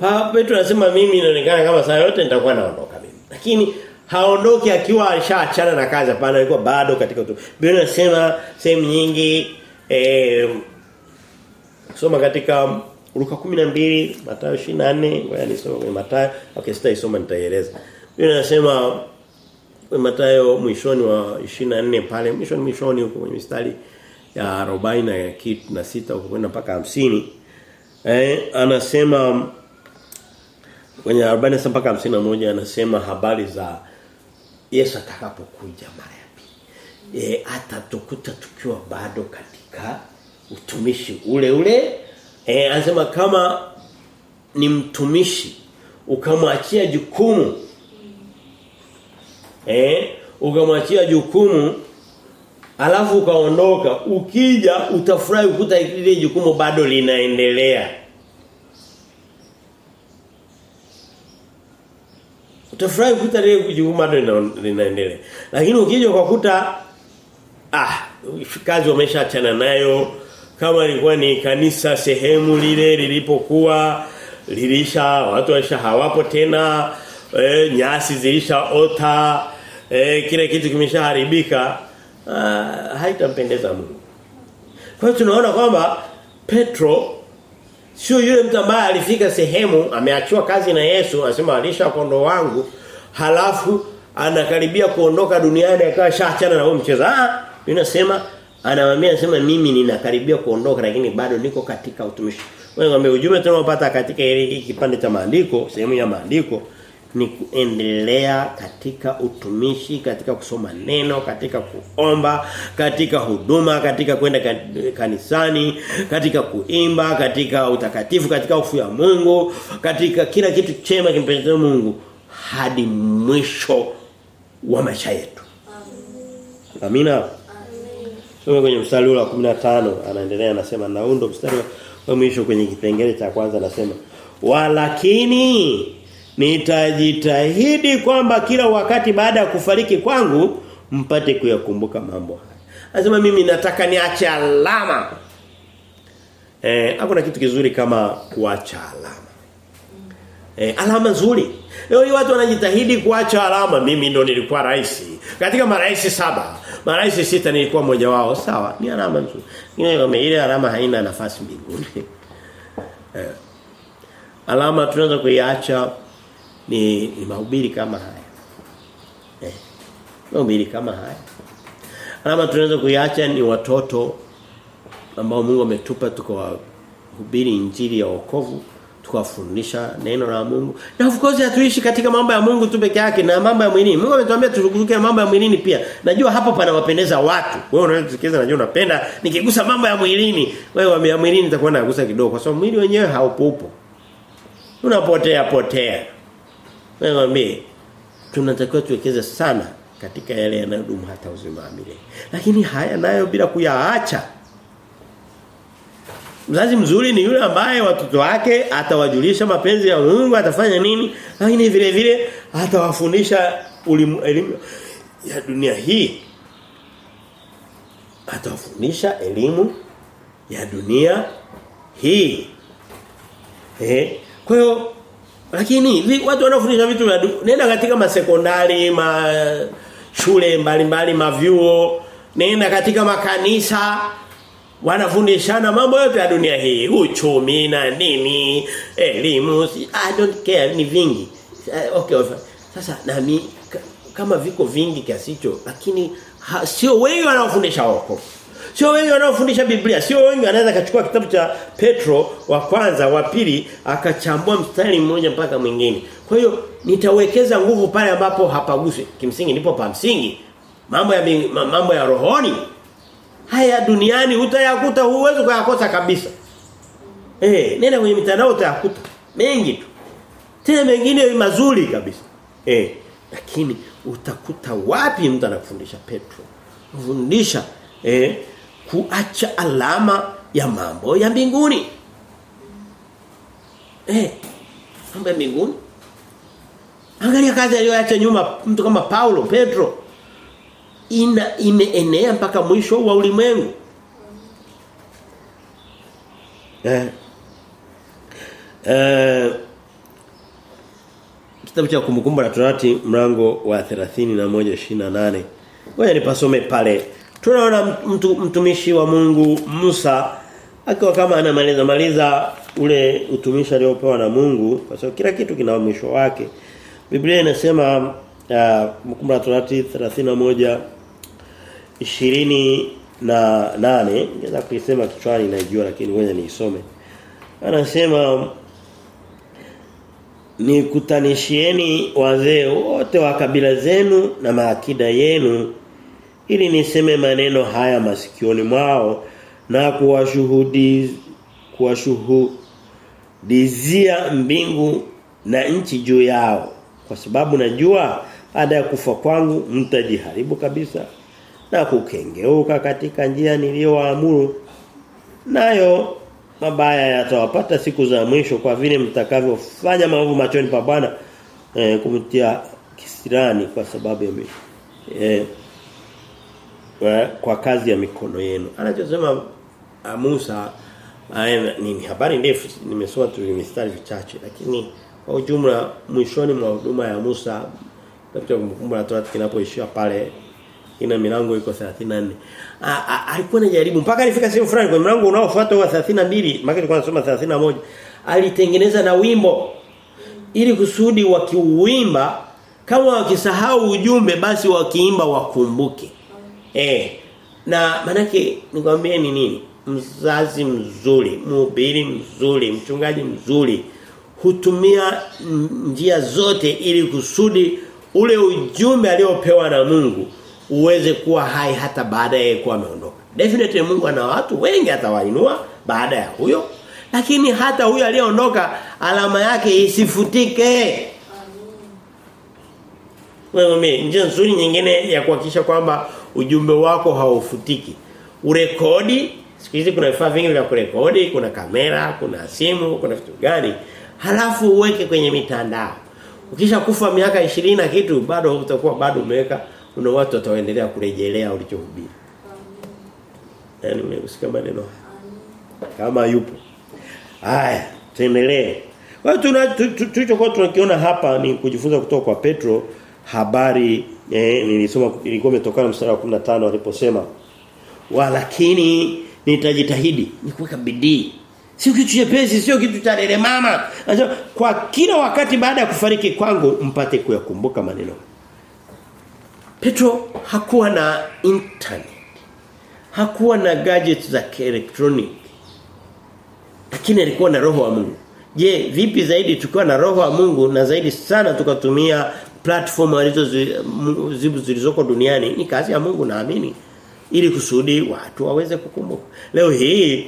Papa Petro anasema mimi inaonekana kama saa yote nitakuwa naondoka mimi. Lakini haondoki akiwa alishaachana na kazi hapana alikuwa bado katika utumishi Biblia inasema sehemu nyingi eh soma katika Luka 12 Mathayo 24 ngoja nisome kwenye Mathayo. Okay sitaisoma nitaieleza. Biblia inasema Mathayo mwishoni wa 24 pale mwishoni mwishoni huko kwenye mistari ya 40 na ya kitu na sita huko kwenda mpaka 50 eh anasema kwenye 40 mpaka 51 anasema habari za Yesu atakapokuja mara ya pili. Eh atatukuta tukiwa bado katika utumishi ule ule. Eh anasema kama ni mtumishi ukamwachia jukumu eh ukamwachia jukumu alafu ukaondoka ukija utafurahi ukuta ile jukumu bado linaendelea. Utafurahi ukuta ile jukumu bado linaendelea. Lakini ukija ukakuta ah kazi wameshaachana nayo kama ilikuwa ni kanisa sehemu lile lilipokuwa lilisha watu waisha hawapo tena e, nyasi zilishaota e, kile kitu kimeshaharibika haitampendeza Mungu. Kwa hiyo tunaona kwamba Petro sio yule mtu ambaye alifika sehemu ameachiwa kazi na Yesu anasema alisha kondo wangu halafu anakaribia kuondoka duniani akawa shaachana na huyo mchezo. Ah, ninasema anawaambia anasema mimi ninakaribia kuondoka lakini bado niko katika utumishi. Wewe ujumbe tunaopata katika ile kipande cha maandiko, sehemu ya maandiko ni kuendelea katika utumishi, katika kusoma neno, katika kuomba, katika huduma, katika kwenda kanisani, katika kuimba, katika utakatifu, katika hofu ya Mungu, katika kila kitu chema kimpendeza Mungu hadi mwisho wa maisha yetu. Amina. Soma kwenye mstari wa 15 anaendelea anasema na ndo mstari wa mwisho kwenye kipengele cha kwanza anasema walakini nitajitahidi kwamba kila wakati baada ya kufariki kwangu mpate kuyakumbuka mambo haya. Anasema mimi nataka niache alama. Eh, hakuna kitu kizuri kama kuacha alama. Eh, alama nzuri. Leo hii watu wanajitahidi kuacha alama. Mimi ndo nilikuwa rais. Katika marais saba, marais sita nilikuwa mmoja wao. Sawa, ni alama nzuri. Ile ile alama haina nafasi mbinguni. eh. Alama tunaweza kuiacha ni, ni mahubiri kama haya. Eh. Mahubiri kama haya. Alama tunaweza kuiacha ni watoto ambao Mungu ametupa tukawahubiri injili ya wokovu tukawafundisha neno la Mungu. Na of course hatuishi katika mambo ya Mungu tu peke yake na mambo ya mwilini. Mungu ametuambia tuzunguke mambo ya mwilini pia. Najua hapo panawapendeza watu. Wewe unaweza kusikiza najua unapenda nikigusa mambo ya mwilini. Wewe ya mwilini nitakuwa nagusa kidogo kwa sababu mwili wenyewe haupo upo. Unapotea potea. Mimi tunatakiwa tuwekeze sana katika yale yanayodumu hata uzima wa milele. Lakini haya nayo bila kuyaacha. Mzazi mzuri ni yule ambaye watoto wake atawajulisha mapenzi ya Mungu atafanya nini lakini vile vile atawafundisha elimu ya dunia hii. Atawafundisha elimu ya dunia hii. Eh? Kwa hiyo lakini watu wanaofundisha vitu vya nenda katika masekondari ma shule mbalimbali mavyuo nenda katika makanisa wanafundishana mambo yote ya dunia hii. Uchumi na nini elimu i don't care ni vingi. Okay sasa nami kama viko vingi kiasi hicho lakini sio wengi wanaofundisha wokovu sio wengi wanaofundisha Biblia sio wengi anaweza akachukua kitabu cha Petro wa kwanza wa pili akachambua mstari mmoja mpaka mwingine kwa hiyo nitawekeza nguvu pale ambapo hapaguswi kimsingi ndipo pa msingi mambo ya mambo ya rohoni haya duniani utayakuta huwezi kuyakosa kabisa. Eh, nenda kwenye mitandao utayakuta mengi tu. Tena mengine mazuri kabisa. Eh, lakini utakuta wapi mtu anakufundisha Petro? Kufundisha eh kuacha alama ya mambo ya mbinguni. Eh, mambo ya mbinguni. Angalia kazi aliyoacha nyuma mtu kama Paulo, Petro ina imeenea mpaka mwisho wa ulimwengu. Eh. Eh Kitabu cha kumbukumbu la Torati mlango wa 31:28. Ngoja nipasome pale. Tunaona mtu mtumishi wa Mungu Musa akiwa kama anamaliza maliza ule utumishi aliopewa na Mungu kwa sababu kila kitu kina mwisho wake. Biblia inasema Mkumbura la Torati 31 ishirini na nane ngeza kuisema kichwani najua lakini ngoja niisome anasema nikutanishieni wazee wote wa kabila zenu na maakida yenu ili niseme maneno haya masikioni mwao na kuwashuhudi kuwashuhudizia mbingu na nchi juu yao. Kwa sababu najua baada ya kufa kwangu mtajiharibu kabisa na kukengeuka katika njia niliyowaamuru. Nayo mabaya yatawapata siku za mwisho kwa vile mtakavyofanya maovu machoni pa Bwana eh, kumtia kisirani kwa sababu ya eh, kwa kazi ya mikono yenu anachosema Musa ni habari ndefu nimesoma tu mistari vichache lakini kwa ujumla mwishoni mwa huduma ya Musa katika kumbukumbu la Torati kinapoishia pale ina milango iko 34. Alikuwa anajaribu mpaka alifika sehemu fulani kwa mlango unaofuata wa 32, maana tulikuwa tunasoma 31. Alitengeneza na wimbo ili kusudi wakiuimba kama wakisahau ujumbe basi wakiimba wakumbuke. Eh. Na manake nikwambie ni nini? Mzazi mzuri, mhubiri mzuri, mchungaji mzuri hutumia njia zote ili kusudi ule ujumbe aliopewa na Mungu uweze kuwa hai hata baada ya kuwa ameondoka. Definitely Mungu ana watu wengi atawainua baada ya huyo. Lakini hata huyo aliyeondoka alama yake isifutike. Wewe njia nzuri nyingine ya kuhakikisha kwamba ujumbe wako haufutiki. Urekodi, siku hizi kuna vifaa vingi vya kurekodi, kuna kamera, kuna simu, kuna vitu gani. Halafu uweke kwenye mitandao. Ukisha kufa miaka 20 na kitu bado utakuwa bado umeweka kuna watu wataendelea kurejelea ulichohubiri. Yaani umesikia maneno kama yupo. Haya, tuendelee. Kwa hiyo tulichokuwa tunakiona hapa ni kujifunza kutoka kwa Petro habari eh, nilisoma ilikuwa imetokana mstari wa 15 aliposema walakini nitajitahidi ni kuweka bidii. Sio kitu chepesi sio kitu cha lele mama kwa kila wakati baada ya kufariki kwangu mpate kuyakumbuka maneno. Petro hakuwa na internet. Hakuwa na gadgets za electronic lakini alikuwa na roho wa Mungu. Je vipi zaidi tukiwa na roho wa Mungu na zaidi sana tukatumia platform alizo zilizoko duniani ni kazi ya Mungu naamini. Ili kusudi watu waweze kukumbuka. Leo hii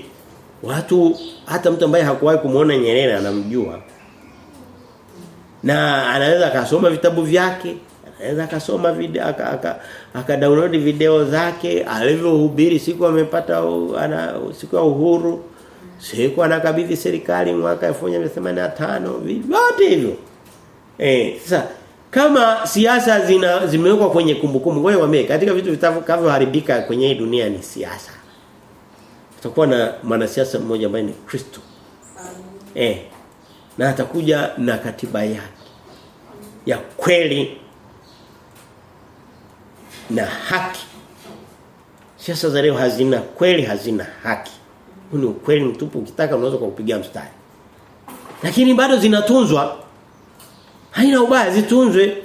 watu hata mtu ambaye hakuwahi kumuona Nyerere anamjua. Na anaweza akasoma vitabu vyake anaweza akasoma video aka, aka, aka video zake alivyohubiri siku amepata ana siku ya uhuru. Siku anakabidhi serikali mwaka 1985 vyote hivyo. Eh sasa kama siasa zina zimewekwa kwenye kumbukumbu ngoja wame katika vitu vitakavyoharibika kwenye hii dunia ni siasa. Tutakuwa na mwanasiasa mmoja ambaye ni Kristo. Eh na atakuja na katiba yake ya kweli na haki. Siasa za leo hazina kweli hazina haki. Huu ni ukweli mtupu ukitaka unaweza kupiga mstari. Lakini bado zinatunzwa haina ubaya zitunzwe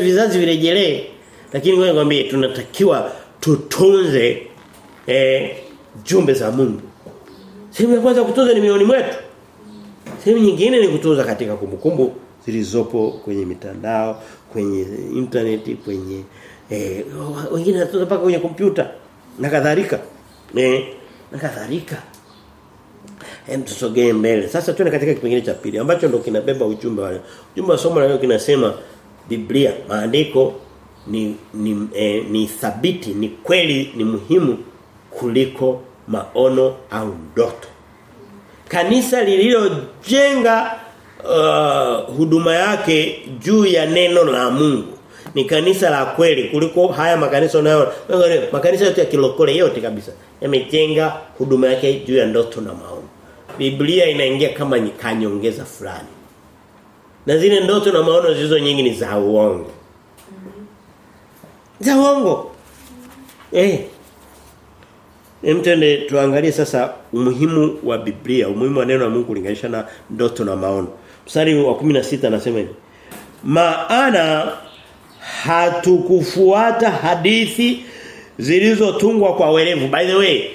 vizazi virejelee. Lakini wewe ngwambie tunatakiwa tutunze eh, jumbe za Mungu. Sehemu ya kwanza kutunza ni mioni mwetu. Sehemu nyingine ni kutunza katika kumbukumbu zilizopo kwenye mitandao kwenye internet kwenye eh, wengine wanatunza mpaka kwenye kompyuta na kadhalika. Eh, na kadhalika Hem tusogee mbele. Sasa tuende katika kipengele cha pili ambacho ndo kinabeba ujumbe wale. Ujumbe wa somo la leo kinasema Biblia, maandiko ni ni, eh, ni thabiti, ni kweli, ni muhimu kuliko maono au ndoto. Kanisa lililojenga uh, huduma yake juu ya neno la Mungu ni kanisa la kweli kuliko haya makanisa nayo makanisa yote ya kilokole yote kabisa yamejenga huduma yake juu ya ndoto na maono. Biblia inaingia kama nyikanyongeza fulani. Na zile ndoto na maono zilizo nyingi ni za uongo. Za uongo. Eh. Emtende tuangalie sasa umuhimu wa Biblia, umuhimu wa neno la Mungu kulinganisha na ndoto na maono. Mstari wa 16 anasema hivi. Maana hatukufuata hadithi zilizotungwa kwa werevu. By the way,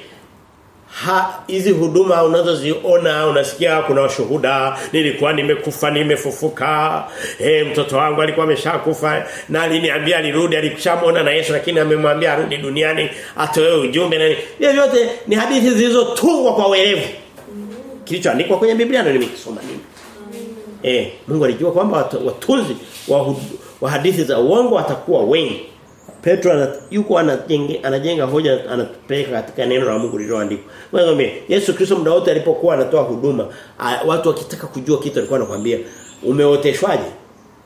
hizi huduma unazoziona unasikia kuna washuhuda nilikuwa nimekufa nimefufuka? Eh mtoto wangu alikuwa ameshakufa na aliniambia alirudi alikushamona na Yesu lakini amemwambia arudi duniani atoe ujumbe na hiyo yote ni hadithi zilizotungwa kwa werevu. Kilichoandikwa kwenye Biblia ndio nimekisoma mimi. Eh Mungu alijua kwamba watunzi wa, wa hadithi za uongo watakuwa wengi Petro ana, yuko anajenga anajenga hoja anatupeleka katika neno la Mungu lililoandikwa. Wewe Yesu Kristo muda wote alipokuwa anatoa huduma, a, watu wakitaka kujua kitu alikuwa anakuambia umeoteshwaje?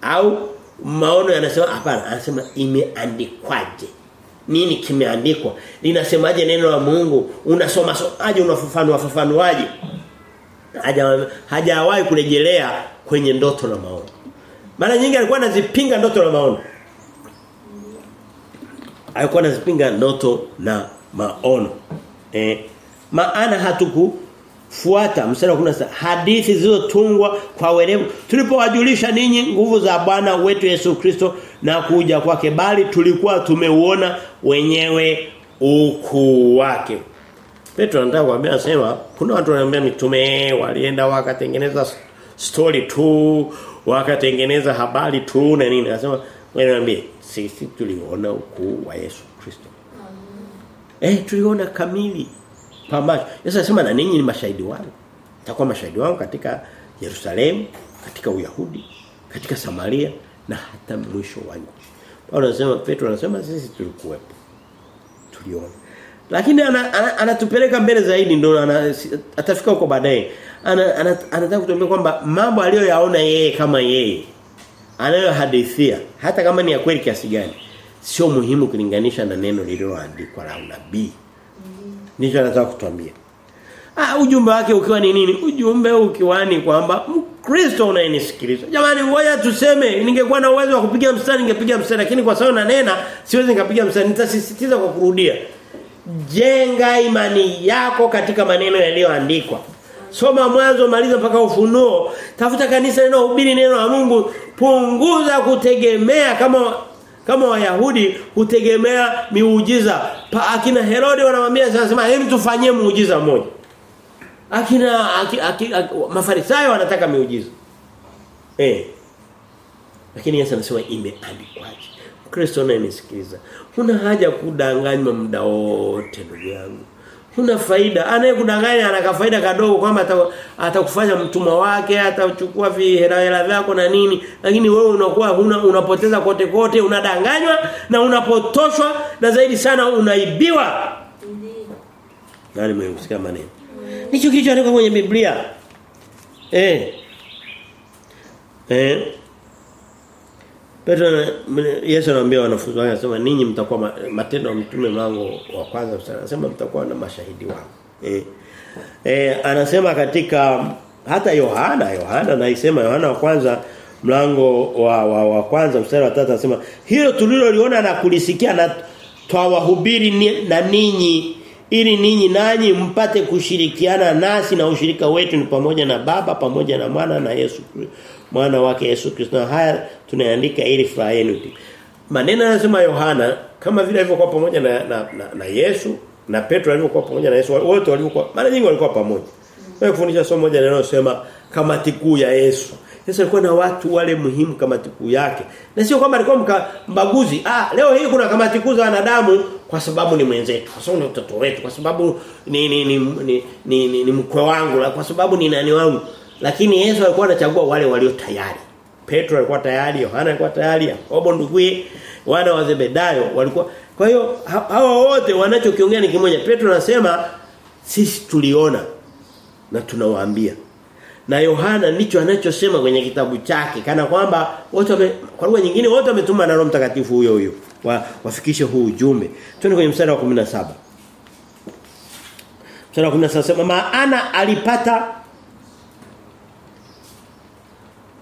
Au maono yanasema hapana, anasema imeandikwaje? Nini kimeandikwa? Linasemaje neno la Mungu? Unasoma somaje unafafanua fafanuaje? Haja hajawahi kurejelea kwenye ndoto na maono. Mara nyingi alikuwa anazipinga ndoto na maono alikuwa anazipinga ndoto na maono. Eh, maana hatukufuata mstari wa 16 hadithi zilizotungwa kwa werevu tulipowajulisha ninyi nguvu za Bwana wetu Yesu Kristo na kuja kwake bali tulikuwa tumeuona wenyewe ukuu wake. Petro anataka kuambia sema kuna watu wanaambia mitume walienda wakatengeneza story tu wakatengeneza habari tu na nini anasema niambie sisi tuliona ukuu wa Yesu Kristo. Eh tuliona kamili pambacho Yesu anasema na ninyi ni mashahidi wangu. Takuwa mashahidi wangu katika Yerusalemu katika Uyahudi katika Samaria na hata mwisho wa nchi. Paulo anasema Petro anasema sisi tulikuwepo tuliona. Lakini anatupeleka ana, ana mbele zaidi ndio ana, atafika huko baadaye. Anataka ana, ana kutuambia kwamba mambo aliyoyaona yeye kama yeye anayohadithia hata kama ni ya kweli kiasi gani sio muhimu kulinganisha na neno lililoandikwa la unabii. Ndicho anataka kutuambia. Ah ujumbe wake ukiwa ni nini? Ujumbe ukiwa ni kwamba Kristo unayenisikiliza. Jamani ngoja tuseme ningekuwa na uwezo wa kupiga mstari ningepiga mstari lakini kwa sababu nanena siwezi nikapiga mstari. Nitasisitiza kwa kurudia. Jenga imani yako katika maneno yaliyoandikwa soma mwanzo maliza mpaka ufunuo. Tafuta kanisa neno linalohubiri neno la Mungu. Punguza kutegemea kama kama wayahudi kutegemea miujiza. Pa, akina Herode wanamwambia sasa hebu tufanyie muujiza mmoja. Akina aki, aki, aki, mafarisayo wanataka miujiza. Eh. Lakini Yesu anasema imeandikwaje? Kristo naye nisikiliza. huna haja kudanganywa muda wote ndugu yangu huna faida anayekudanganya anaka faida kadogo kwamba atakufanya mtumwa wake atachukua vihela hela vyako na nini lakini wewe unakuwa huna unapoteza kote kote unadanganywa na unapotoshwa na zaidi sana unaibiwa nani mmesikia maneno Nicho kilichoandikwa kwenye Biblia. Eh. Eh. Petro Yesu anawaambia wanafunzi wake anasema ninyi mtakuwa matendo ya mtume mlango wa kwanza anasema mtakuwa na mashahidi wangu. Eh. Eh anasema katika hata Yohana Yohana naisema Yohana wa kwanza mlango wa wa, wa kwanza mstari wa 3 anasema hilo tuliloliona na kulisikia na twawahubiri na ninyi ili ninyi nanyi mpate kushirikiana nasi na ushirika wetu ni pamoja na Baba pamoja na Mwana na Yesu mwana wake Yesu Kristo haya tunaandika ili furaha yenu maneno yanasema Yohana kama vile alivyokuwa pamoja na, na, na, na Yesu na Petro alivyokuwa pamoja na Yesu wote walikuwa mara nyingi walikuwa pamoja wewe kufundisha somo moja linalosema kamati kuu ya Yesu Yesu alikuwa na watu wale muhimu kamati kuu yake. Na sio kwamba alikuwa mbaguzi. Ah, leo hii kuna kamati kuu za wanadamu kwa sababu ni mwenzetu, kwa sababu ni mtoto wetu, kwa sababu ni ni ni ni, ni, ni, ni mkwe wangu, kwa sababu ni nani wangu. Lakini Yesu alikuwa anachagua wale walio tayari. Petro alikuwa tayari, Yohana alikuwa tayari, obo nduguye, wana wa Zebedayo walikuwa. Kwa hiyo hawa wote wanachokiongea ni kimoja. Petro anasema sisi tuliona na tunawaambia na Yohana ndicho anachosema kwenye kitabu chake kana kwamba wote kwa lugha nyingine wote wametuma na Roho Mtakatifu huyo huyo wa, wafikishe huu ujumbe. Twende kwenye mstari wa 17. Mstari wa 17 sema maana alipata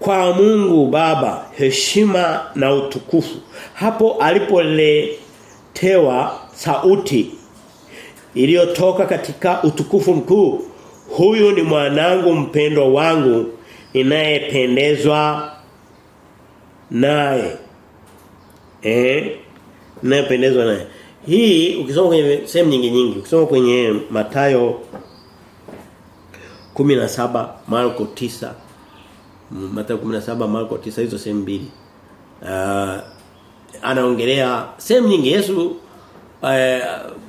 kwa Mungu Baba heshima na utukufu. Hapo alipoletewa sauti iliyotoka katika utukufu mkuu huyu ni mwanangu mpendwa wangu inayependezwa naye. Eh? Inayependezwa naye. Hii ukisoma kwenye sehemu nyingi nyingi ukisoma kwenye Matayo 17 Marko 9 Mathayo 17 Marko 9 hizo sehemu mbili uh, anaongelea sehemu nyingi Yesu uh,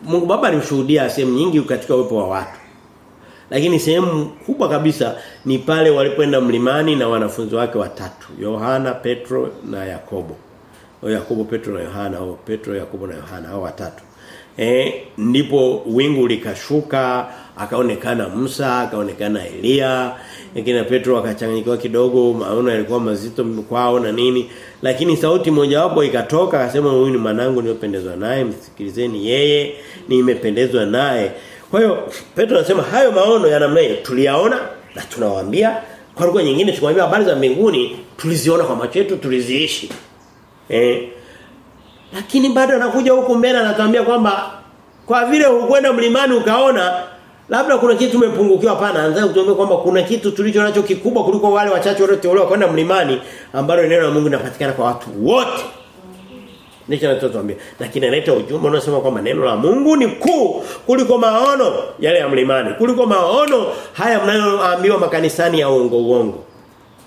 Mungu Baba alimshuhudia sehemu nyingi katika uwepo wa watu lakini sehemu kubwa kabisa ni pale walipoenda mlimani na wanafunzi wake watatu Yohana, Petro na Yakobo. O Yakobo, Petro na Yohana au Petro, Yakobo na Yohana hao watatu. Eh ndipo wingu likashuka akaonekana Musa, akaonekana Elia, lakini Petro akachanganyikiwa kidogo, maana yalikuwa mazito kwao na nini. Lakini sauti mojawapo ikatoka akasema huyu ni mwanangu niliyopendezwa naye, msikilizeni yeye, nimependezwa naye. Kwa hiyo Petro anasema hayo maono ya namna hiyo tuliyaona na tunawaambia kwa lugha nyingine tukwambia habari za mbinguni tuliziona kwa macho yetu tuliziishi. Eh lakini bado anakuja huku mbele anatuambia kwamba kwa vile ukwenda mlimani ukaona labda kuna kitu tumepungukiwa hapana anza kutuambia kwamba kuna kitu tulicho nacho kikubwa kuliko wale wachache walioteuliwa kwenda mlimani ambalo neno la Mungu linapatikana kwa watu wote Ndicho anachotuambia. Lakini analeta ujumbe unasema kwamba neno la Mungu ni kuu kuliko maono yale ya mlimani, kuliko maono haya mnayoambiwa makanisani ya uongo uongo.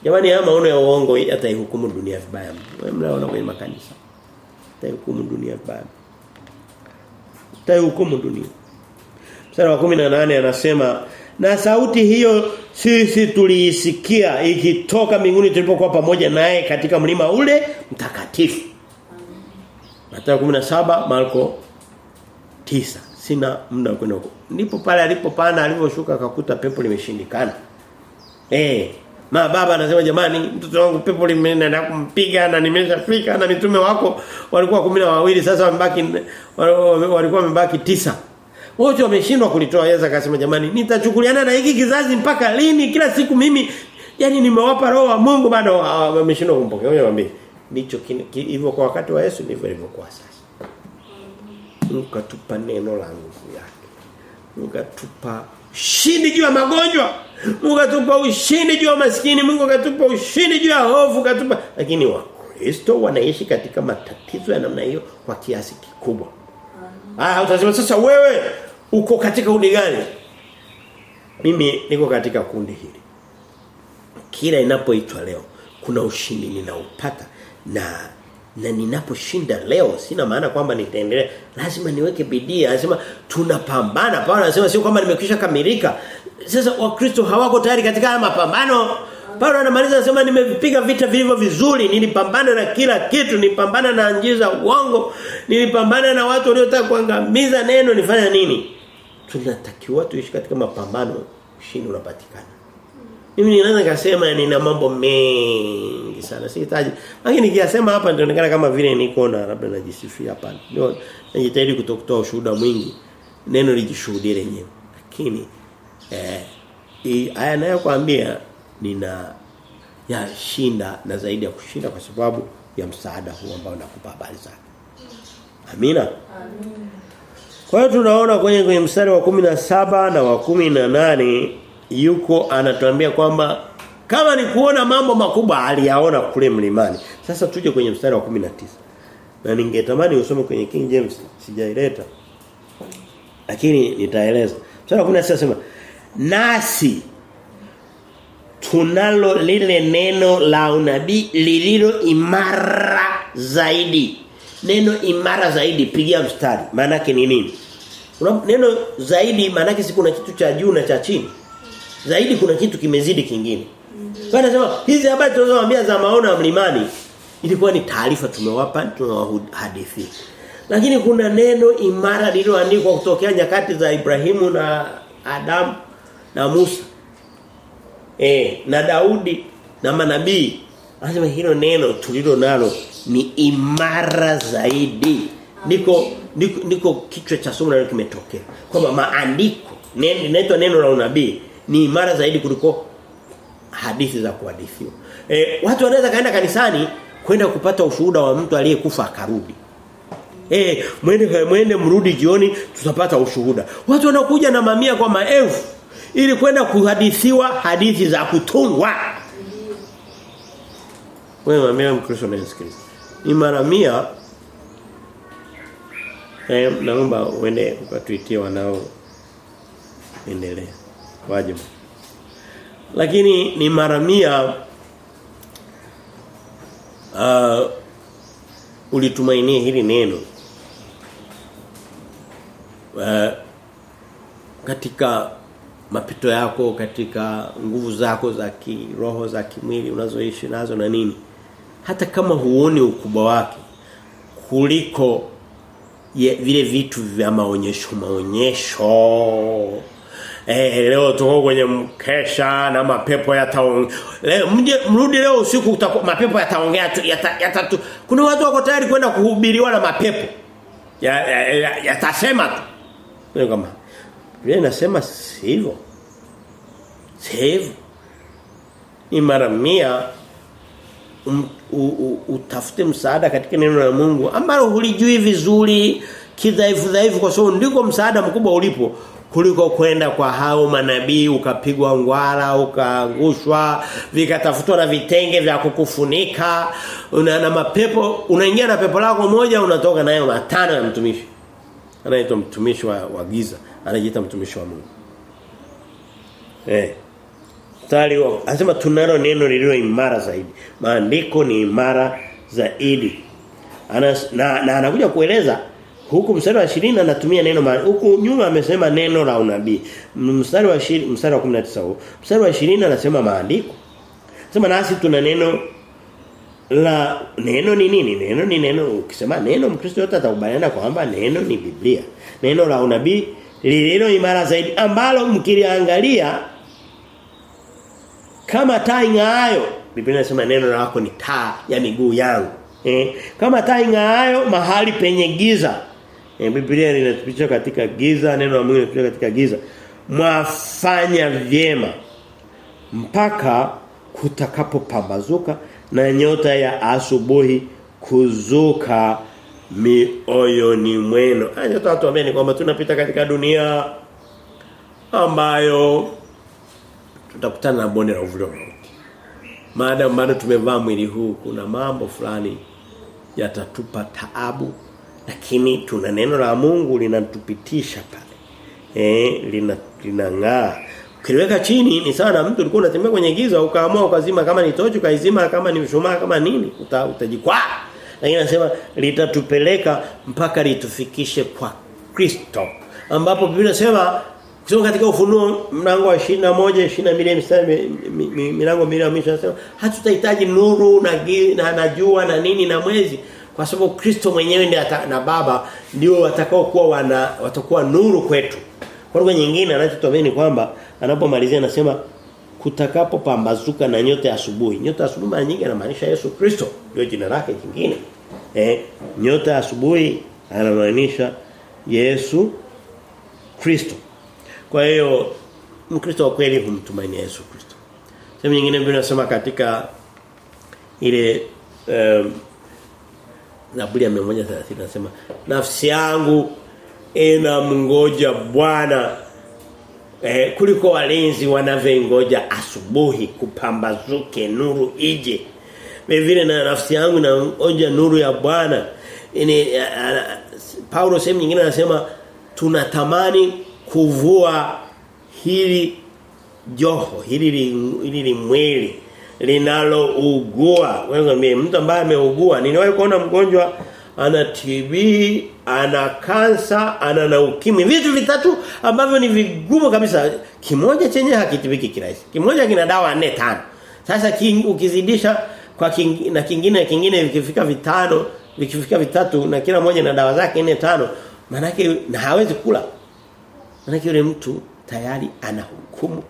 Jamani haya maono ya uongo yataihukumu dunia vibaya. Wewe mnaona kwenye makanisa. Yataihukumu dunia vibaya. Yataihukumu dunia. Mstari wa 18 anasema na sauti hiyo sisi tuliisikia ikitoka mbinguni tulipokuwa pamoja naye katika mlima ule mtakatifu. Mathayo 17 Marko 9 sina muda kwenda huko. Ndipo pale alipopanda alivyoshuka akakuta pepo limeshindikana. Eh, ma baba anasema jamani mtoto wangu pepo limeenda kumpiga na nimeshafika na mitume wako walikuwa kumi na wawili sasa wamebaki walikuwa wamebaki tisa. Wote wameshindwa kulitoa Yesu akasema jamani nitachukuliana na hiki kizazi mpaka lini kila siku mimi yani nimewapa roho wa Mungu bado wameshindwa kumpokea. Wewe mwambie ndicho hivyo kwa wakati wa Yesu ndivyo ilivyokuwa sasa. Mungu katupa neno la nguvu yake. Mungu katupa ushindi juu ya magonjwa. Mungu katupa ushindi juu ya maskini, Mungu katupa ushindi juu ya hofu, katupa lakini Wakristo wanaishi katika matatizo ya namna hiyo kwa kiasi kikubwa. Ah, utasema sasa wewe uko katika kundi gani? Mimi niko katika kundi hili. Kila inapoitwa leo kuna ushindi ninaupata na na ninaposhinda leo sina maana kwamba nitaendelea lazima niweke bidii anasema tunapambana Paulo anasema sio kwamba nimekwisha kamilika sasa wakristo hawako tayari katika haya mapambano Paulo anamaliza anasema nimevipiga vita vilivyo vizuri nilipambana na kila kitu nilipambana na njiza uongo nilipambana na watu waliotaka kuangamiza neno nifanya nini tunatakiwa tuishi katika mapambano ushindi unapatikana mimi ninaweza kusema nina mambo mengi sana sihitaji. Lakini nikiyasema hapa nitaonekana kama vile niko na labda najisifia hapa. Ndio najitahidi kutokutoa ushuhuda mwingi. Neno lijishuhudie lenyewe. Lakini eh haya nayo kuambia nina ya shinda na zaidi ya kushinda kwa sababu ya msaada huu ambao nakupa habari zake. Amina. Amina. Kwa hiyo tunaona kwenye kwenye mstari wa 17 na wa 18 yuko anatuambia kwamba kama ni kuona mambo makubwa aliyaona kule mlimani. Sasa tuje kwenye mstari wa 19. Na ningetamani usome kwenye King James sijaileta. Lakini nitaeleza. Mstari wa 19 sema nasi tunalo lile neno la unabii lililo imara zaidi. Neno imara zaidi pigia mstari. Maana yake ni nini? Neno zaidi maana yake si kuna kitu cha juu na cha chini zaidi kuna kitu kimezidi kingine. Kwa anasema hizi habari tunazowaambia za maono ya mlimani ilikuwa ni taarifa tumewapa tunawahadithi. Lakini kuna neno imara lililoandikwa kutokea nyakati za Ibrahimu na Adam na Musa. Eh, na Daudi na manabii. Anasema hilo neno tulilo nalo ni imara zaidi. Niko niko, niko kichwa cha somo leo kimetokea. Kwamba maandiko linaitwa neno la unabii ni imara zaidi kuliko hadithi za kuhadithiwa. E, watu wanaweza kaenda kanisani kwenda kupata ushuhuda wa mtu aliyekufa akarudi. Eh, mwende mwende mrudi jioni tutapata ushuhuda. Watu wanakuja na mamia kwa maelfu ili kwenda kuhadithiwa hadithi za kutungwa. Wewe mimi mkristo unanisikiliza. Ni mara mia eh naomba uende ukatuitie wanao endelea Waje. Lakini ni mara mia uh, ulitumainia hili neno. Uh, katika mapito yako katika nguvu zako za kiroho za kimwili unazoishi nazo na nini hata kama huoni ukubwa wake kuliko ye, vile vitu vya maonyesho maonyesho Eh leo tuko kwenye mkesha na mapepo yataongea. Leo mje mrudi leo usiku utako, mapepo yataongea yata, yata, kuna watu wako tayari kwenda kuhubiriwa na mapepo. Yatasema ya, ya, ya tu. Ndio kama sivyo. Sivyo. Ni mara mia um, u, u, utafute msaada katika neno la Mungu ambalo hulijui vizuri kidhaifu dhaifu kwa sababu ndiko msaada mkubwa ulipo kuliko kwenda kwa hao manabii ukapigwa ngwara ukaangushwa vikatafutwa na vitenge vya kukufunika una na mapepo unaingia na pepo lako moja unatoka nayo matano ya mtumishi anaitwa mtumishi wa, wa giza anajiita mtumishi wa Mungu eh mstari wa anasema tunalo neno lililo imara zaidi. Maandiko ni imara zaidi. Anas, na, na anakuja kueleza huku mstari wa 20 anatumia neno huku nyuma amesema neno la unabii. Mstari wa 20 mstari wa 19 huu. Mstari wa 20 anasema maandiko. Sema nasi tuna neno la neno ni nini? Neno ni neno ukisema neno Mkristo yote atakubaliana kwamba neno ni Biblia. Neno la unabii lililo imara zaidi ambalo mkiliangalia kama taa ing'aayo Biblia inasema neno lako ni taa ya miguu yangu. Eh? Kama taa ing'aayo mahali penye giza. Eh Biblia inatupitisha katika giza neno la Mungu linatupitisha katika giza. Mwafanya vyema mpaka kutakapopambazuka na nyota ya asubuhi kuzuka mioyoni mwenu. Hata watu ni kwamba tunapita katika dunia ambayo tutakutana na bonde la uvuli wa mauti. Maadamu bado tumevaa mwili huu kuna mambo fulani yatatupa taabu lakini tuna neno la Mungu linatupitisha pale. Eh lina linang'aa. Ukiliweka chini ni sawa na mtu ulikuwa unatembea kwenye giza ukaamua ukazima kama ni tochi ukaizima kama ni mshumaa kama nini uta, utajikwaa. Lakini anasema litatupeleka mpaka litufikishe kwa Kristo. Ambapo Biblia inasema kusoma katika ufunuo mlango wa 21 22 mstari milango mimi mwisho anasema hatutahitaji nuru na, na na jua na nini na mwezi kwa sababu Kristo mwenyewe ndiye na Baba ndio watakao kuwa wana watakuwa nuru kwetu. Kwa lugha nyingine anachotuambia ni kwamba anapomalizia anasema kutakapo pambazuka na nyota asubuhi. Nyota asubuhi mara nyingi inamaanisha Yesu Kristo ndio jina lake jingine. Eh, nyota asubuhi anamaanisha Yesu Kristo. Kwa hiyo Mkristo wa kweli humtumainia Yesu Kristo. Sehemu nyingine Biblia inasema katika ile um, Zaburi ya 130 nasema nafsi yangu ina mngoja Bwana eh, kuliko walinzi wanavyoingoja asubuhi kupambazuke nuru ije. Vile na nafsi yangu inaonja nuru ya Bwana. Ini Paulo sehemu nyingine anasema tunatamani kuvua hili joho, hili hili ni mwili linalougua. Wewe mimi mtu ambaye ameugua, niliwahi kuona mgonjwa ana TB, ana kansa, ana na ukimwi. Vitu vitatu ambavyo ni vigumu kabisa. Kimoja chenye hakitibiki kirahisi. Kimoja kina dawa 4 5. Sasa king, ukizidisha kwa king, na kingine kingine vikifika vitano, vikifika vitatu na kila moja na dawa zake 4 5, maana na hawezi kula. Maana yule mtu tayari ana hukumu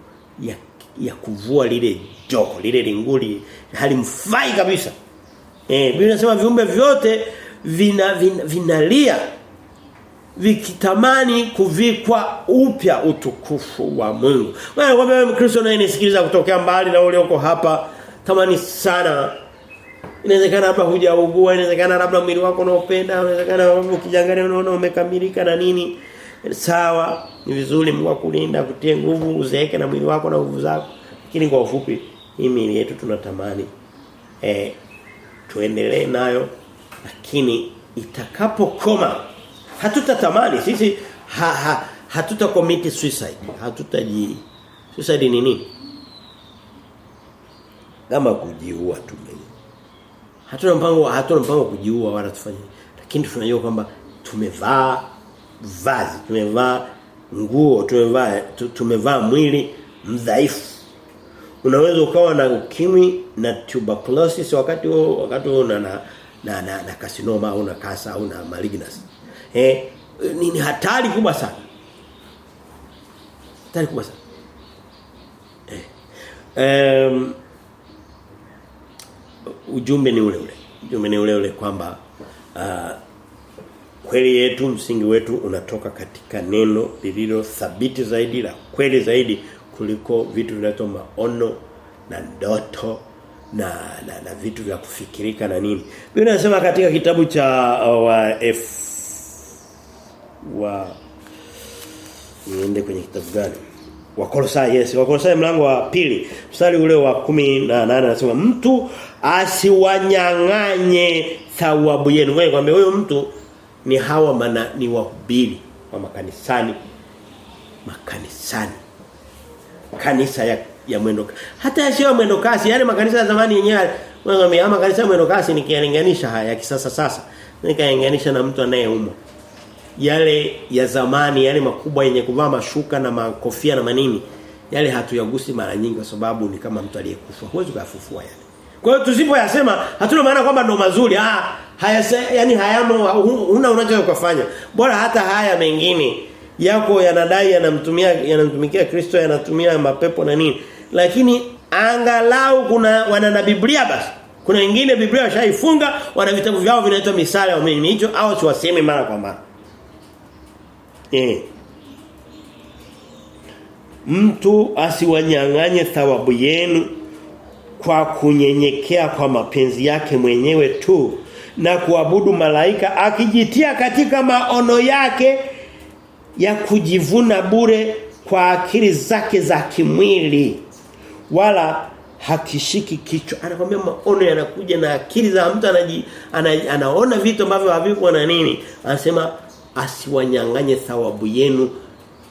ya ya kuvua lile joho, lile linguli halimfai kabisa. Eh, Biblia inasema viumbe vyote vina, vina vinalia vikitamani kuvikwa upya utukufu wa Mungu. Wewe wewe Mkristo unayenisikiliza kutokea mbali na ule uko hapa tamani sana Inawezekana hapa hujaugua, inawezekana labda mwili wako unaopenda, inawezekana ukijangalia unaona umekamilika na nini. Sawa, ni vizuri Mungu akulinda, kutie nguvu, uzeeke na mwili wako na nguvu zako. Lakini kwa ufupi, hii mili yetu tunatamani eh tuendelee nayo lakini itakapokoma hatutatamani. Sisi ha, ha, hatuta commit suicide hatutaji suicide ni nini? Kama kujiua tu hatuna mpango hatuna mpango kujiua wala tufanye. Lakini tunajua kwamba tumevaa vazi tumevaa nguo tumevaa tumevaa mwili mdhaifu unaweza ukawa na ukimwi na tuberculosis wakati huo wakati huo na na na, na, na carcinoma au na kasa au na malignancy. Eh ni, ni hatari kubwa sana. Hatari kubwa sana. Eh. Um, ujumbe ni ule ule. Ujumbe ni ule ule kwamba uh, kweli yetu msingi wetu unatoka katika neno lililo thabiti zaidi la kweli zaidi kuliko vitu vinavyoitwa maono na ndoto na, na na vitu vya kufikirika na nini. Biblia inasema katika kitabu cha uh, wa F wa niende kwenye kitabu gani? Wakolosai yes, Wakolosai mlango wa pili, mstari ule wa kumi na nane anasema mtu asiwanyang'anye thawabu yenu. Wewe kwambia huyo mtu ni hawa mana, ni wahubiri wa makanisani. Makanisani. Kanisa ya ya mwendo hata yasiyo mwendo kasi yale makanisa ya zamani yenyewe wengi ama makanisa ya mwendo kasi nikiyalinganisha haya ya kisasa sasa nikalinganisha na mtu anayeumwa. Yale ya zamani yale makubwa yenye kuvaa mashuka na makofia na manini yale hatuyagusi mara nyingi kwa sababu ni kama mtu aliyekufa. Huwezi kuyafufua yale kwa hiyo tusipoyasema hatuna maana kwamba ndo mazuri. Ah haya yani hayamo huna unachoweza kufanya. Bora hata haya mengine yako yanadai yanamtumia yanamtumikia Kristo yanatumia mapepo na nini. Lakini angalau kuna wana na Biblia basi. Kuna wengine Biblia washaifunga wana vitabu vyao vinaitwa misale au mimi hicho au siwaseme mara kwa mara. Eh mtu asiwanyang'anye thawabu yenu kwa kunyenyekea kwa mapenzi yake mwenyewe tu na kuabudu malaika akijitia katika maono yake ya kujivuna bure kwa akili zake za kimwili wala hakishiki kichwa. Anakwambia maono yanakuja na akili za mtu anaji, ana, anaona vitu ambavyo havipo na nini. Anasema asiwanyang'anye thawabu yenu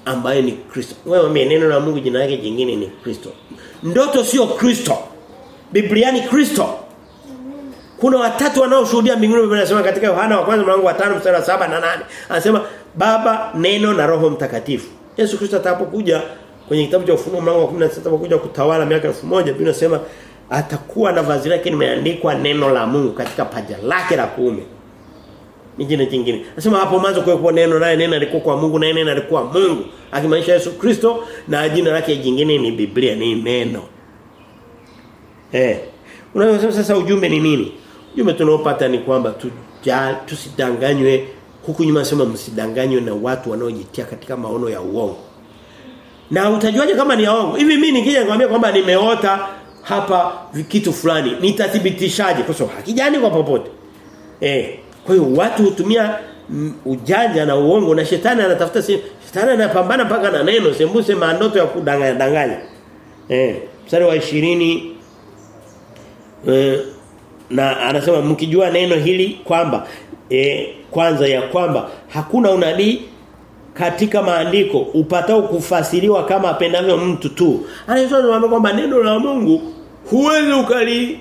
ambayo ni Kristo. Wewe mimi neno la Mungu jina lake jingine ni Kristo. Ndoto sio Kristo Biblia ni Kristo kuna watatu wanaoshuhudia mbinguni Biblia inasema katika Yohana wa kwanza mlango wa 5 mstari wa 7 na 8 anasema baba neno na roho mtakatifu Yesu Kristo atakapokuja kwenye kitabu cha ufunuo mlango wa 16 atakapokuja kutawala miaka 1000 Biblia inasema atakuwa na vazi lake limeandikwa neno la Mungu katika paja lake la kuume ni jina jingine. Nasema hapo mwanzo kwa neno naye neno alikuwa kwa Mungu naye neno alikuwa Mungu. Akimaanisha Yesu Kristo na jina lake jingine ni Biblia ni neno. Eh. Unaweza sasa ujumbe ni nini? Ujumbe tunaopata ni kwamba tuja, tusidanganywe huku nyuma nasema msidanganywe na watu wanaojitia katika maono ya uongo. Na utajuaje kama ni uongo? Hivi mimi nikija nikwambia kwamba nimeota hapa kitu fulani, nitathibitishaje? Kwa sababu hakijani kwa popote. Eh, kwa hiyo watu hutumia ujanja na uongo na shetani anatafuta. Shetani anapambana mpaka na neno sembuse maandoto ya kudanganya danganya. Eh, mstari wa 20 eh, na anasema mkijua neno hili kwamba e, kwanza ya kwamba hakuna unabii katika maandiko upatao kufasiriwa kama apendavyo mtu tu. Anasema kwamba neno la Mungu huwezi ukali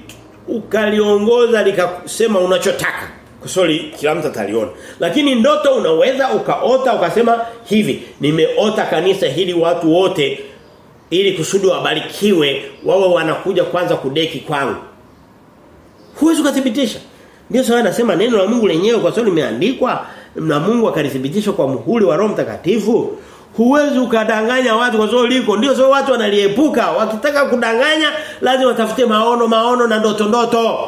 ukaliongoza likasema unachotaka. Kusoli kila mtu ataliona. Lakini ndoto unaweza ukaota ukasema hivi, nimeota kanisa hili watu wote ili kusudi wabarikiwe wawe wanakuja kwanza kudeki kwangu. Huwezi kuthibitisha. Ndio sawa anasema neno la Mungu lenyewe kwa sababu limeandikwa na Mungu akalithibitisha kwa muhuri wa Roho Mtakatifu. Huwezi ukadanganya watu kwa sababu liko ndio sababu watu wanaliepuka wakitaka kudanganya lazima watafute maono maono na ndoto ndoto.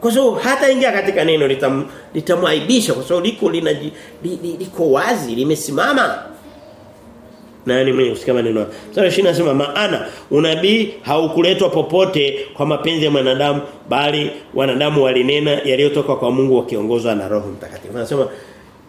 Kwa sababu hata ingia katika neno litam, litamwaibisha kwa sababu liko lina li, li, liko wazi limesimama. Nani mwenye kusikia maneno? Sura 20 nasema maana unabii haukuletwa popote kwa mapenzi ya mwanadamu bali wanadamu walinena yaliyotoka kwa Mungu wakiongozwa na Roho Mtakatifu. Anasema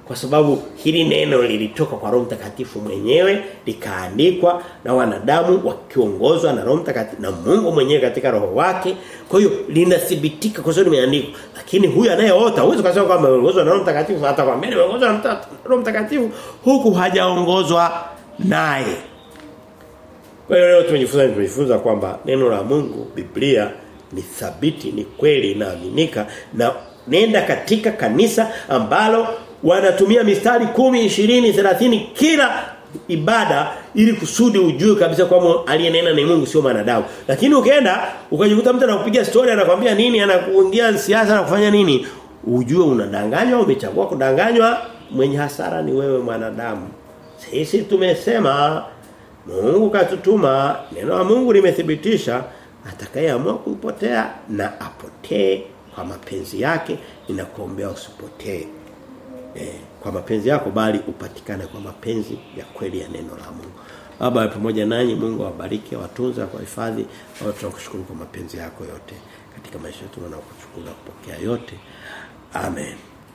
kwa sababu hili neno lilitoka kwa Roho Mtakatifu mwenyewe likaandikwa na wanadamu wakiongozwa na Roho Mtakatifu na Mungu mwenyewe katika roho wake kwa hiyo linathibitika kwa sababu limeandikwa lakini huyu anayeota huwezi kusema kwamba ameongozwa na Roho Mtakatifu hata kwa mbele ameongozwa na Roho Mtakatifu huku hajaongozwa naye kwa hiyo leo tumejifunza tumejifunza kwamba neno la Mungu Biblia ni thabiti ni kweli inaaminika na nenda katika kanisa ambalo wanatumia mistari kumi, ishirini, thelathini kila ibada ili kusudi ujue kabisa kwamba aliyenena ni Mungu sio mwanadamu. Lakini ukienda ukajikuta mtu anakupiga story anakwambia nini anakuongea siasa na kufanya nini ujue unadanganywa umechagua kudanganywa mwenye hasara ni wewe mwanadamu. Sisi tumesema Mungu katutuma neno la Mungu limethibitisha atakayeamua kupotea na apotee kwa mapenzi yake ninakuombea usipotee eh, kwa mapenzi yako bali upatikane kwa mapenzi ya kweli ya neno la Mungu. Baba pamoja nanyi Mungu awabariki awatunze kwa hifadhi au tunakushukuru kwa mapenzi yako yote katika maisha yetu na kuchukua kupokea yote. Amen.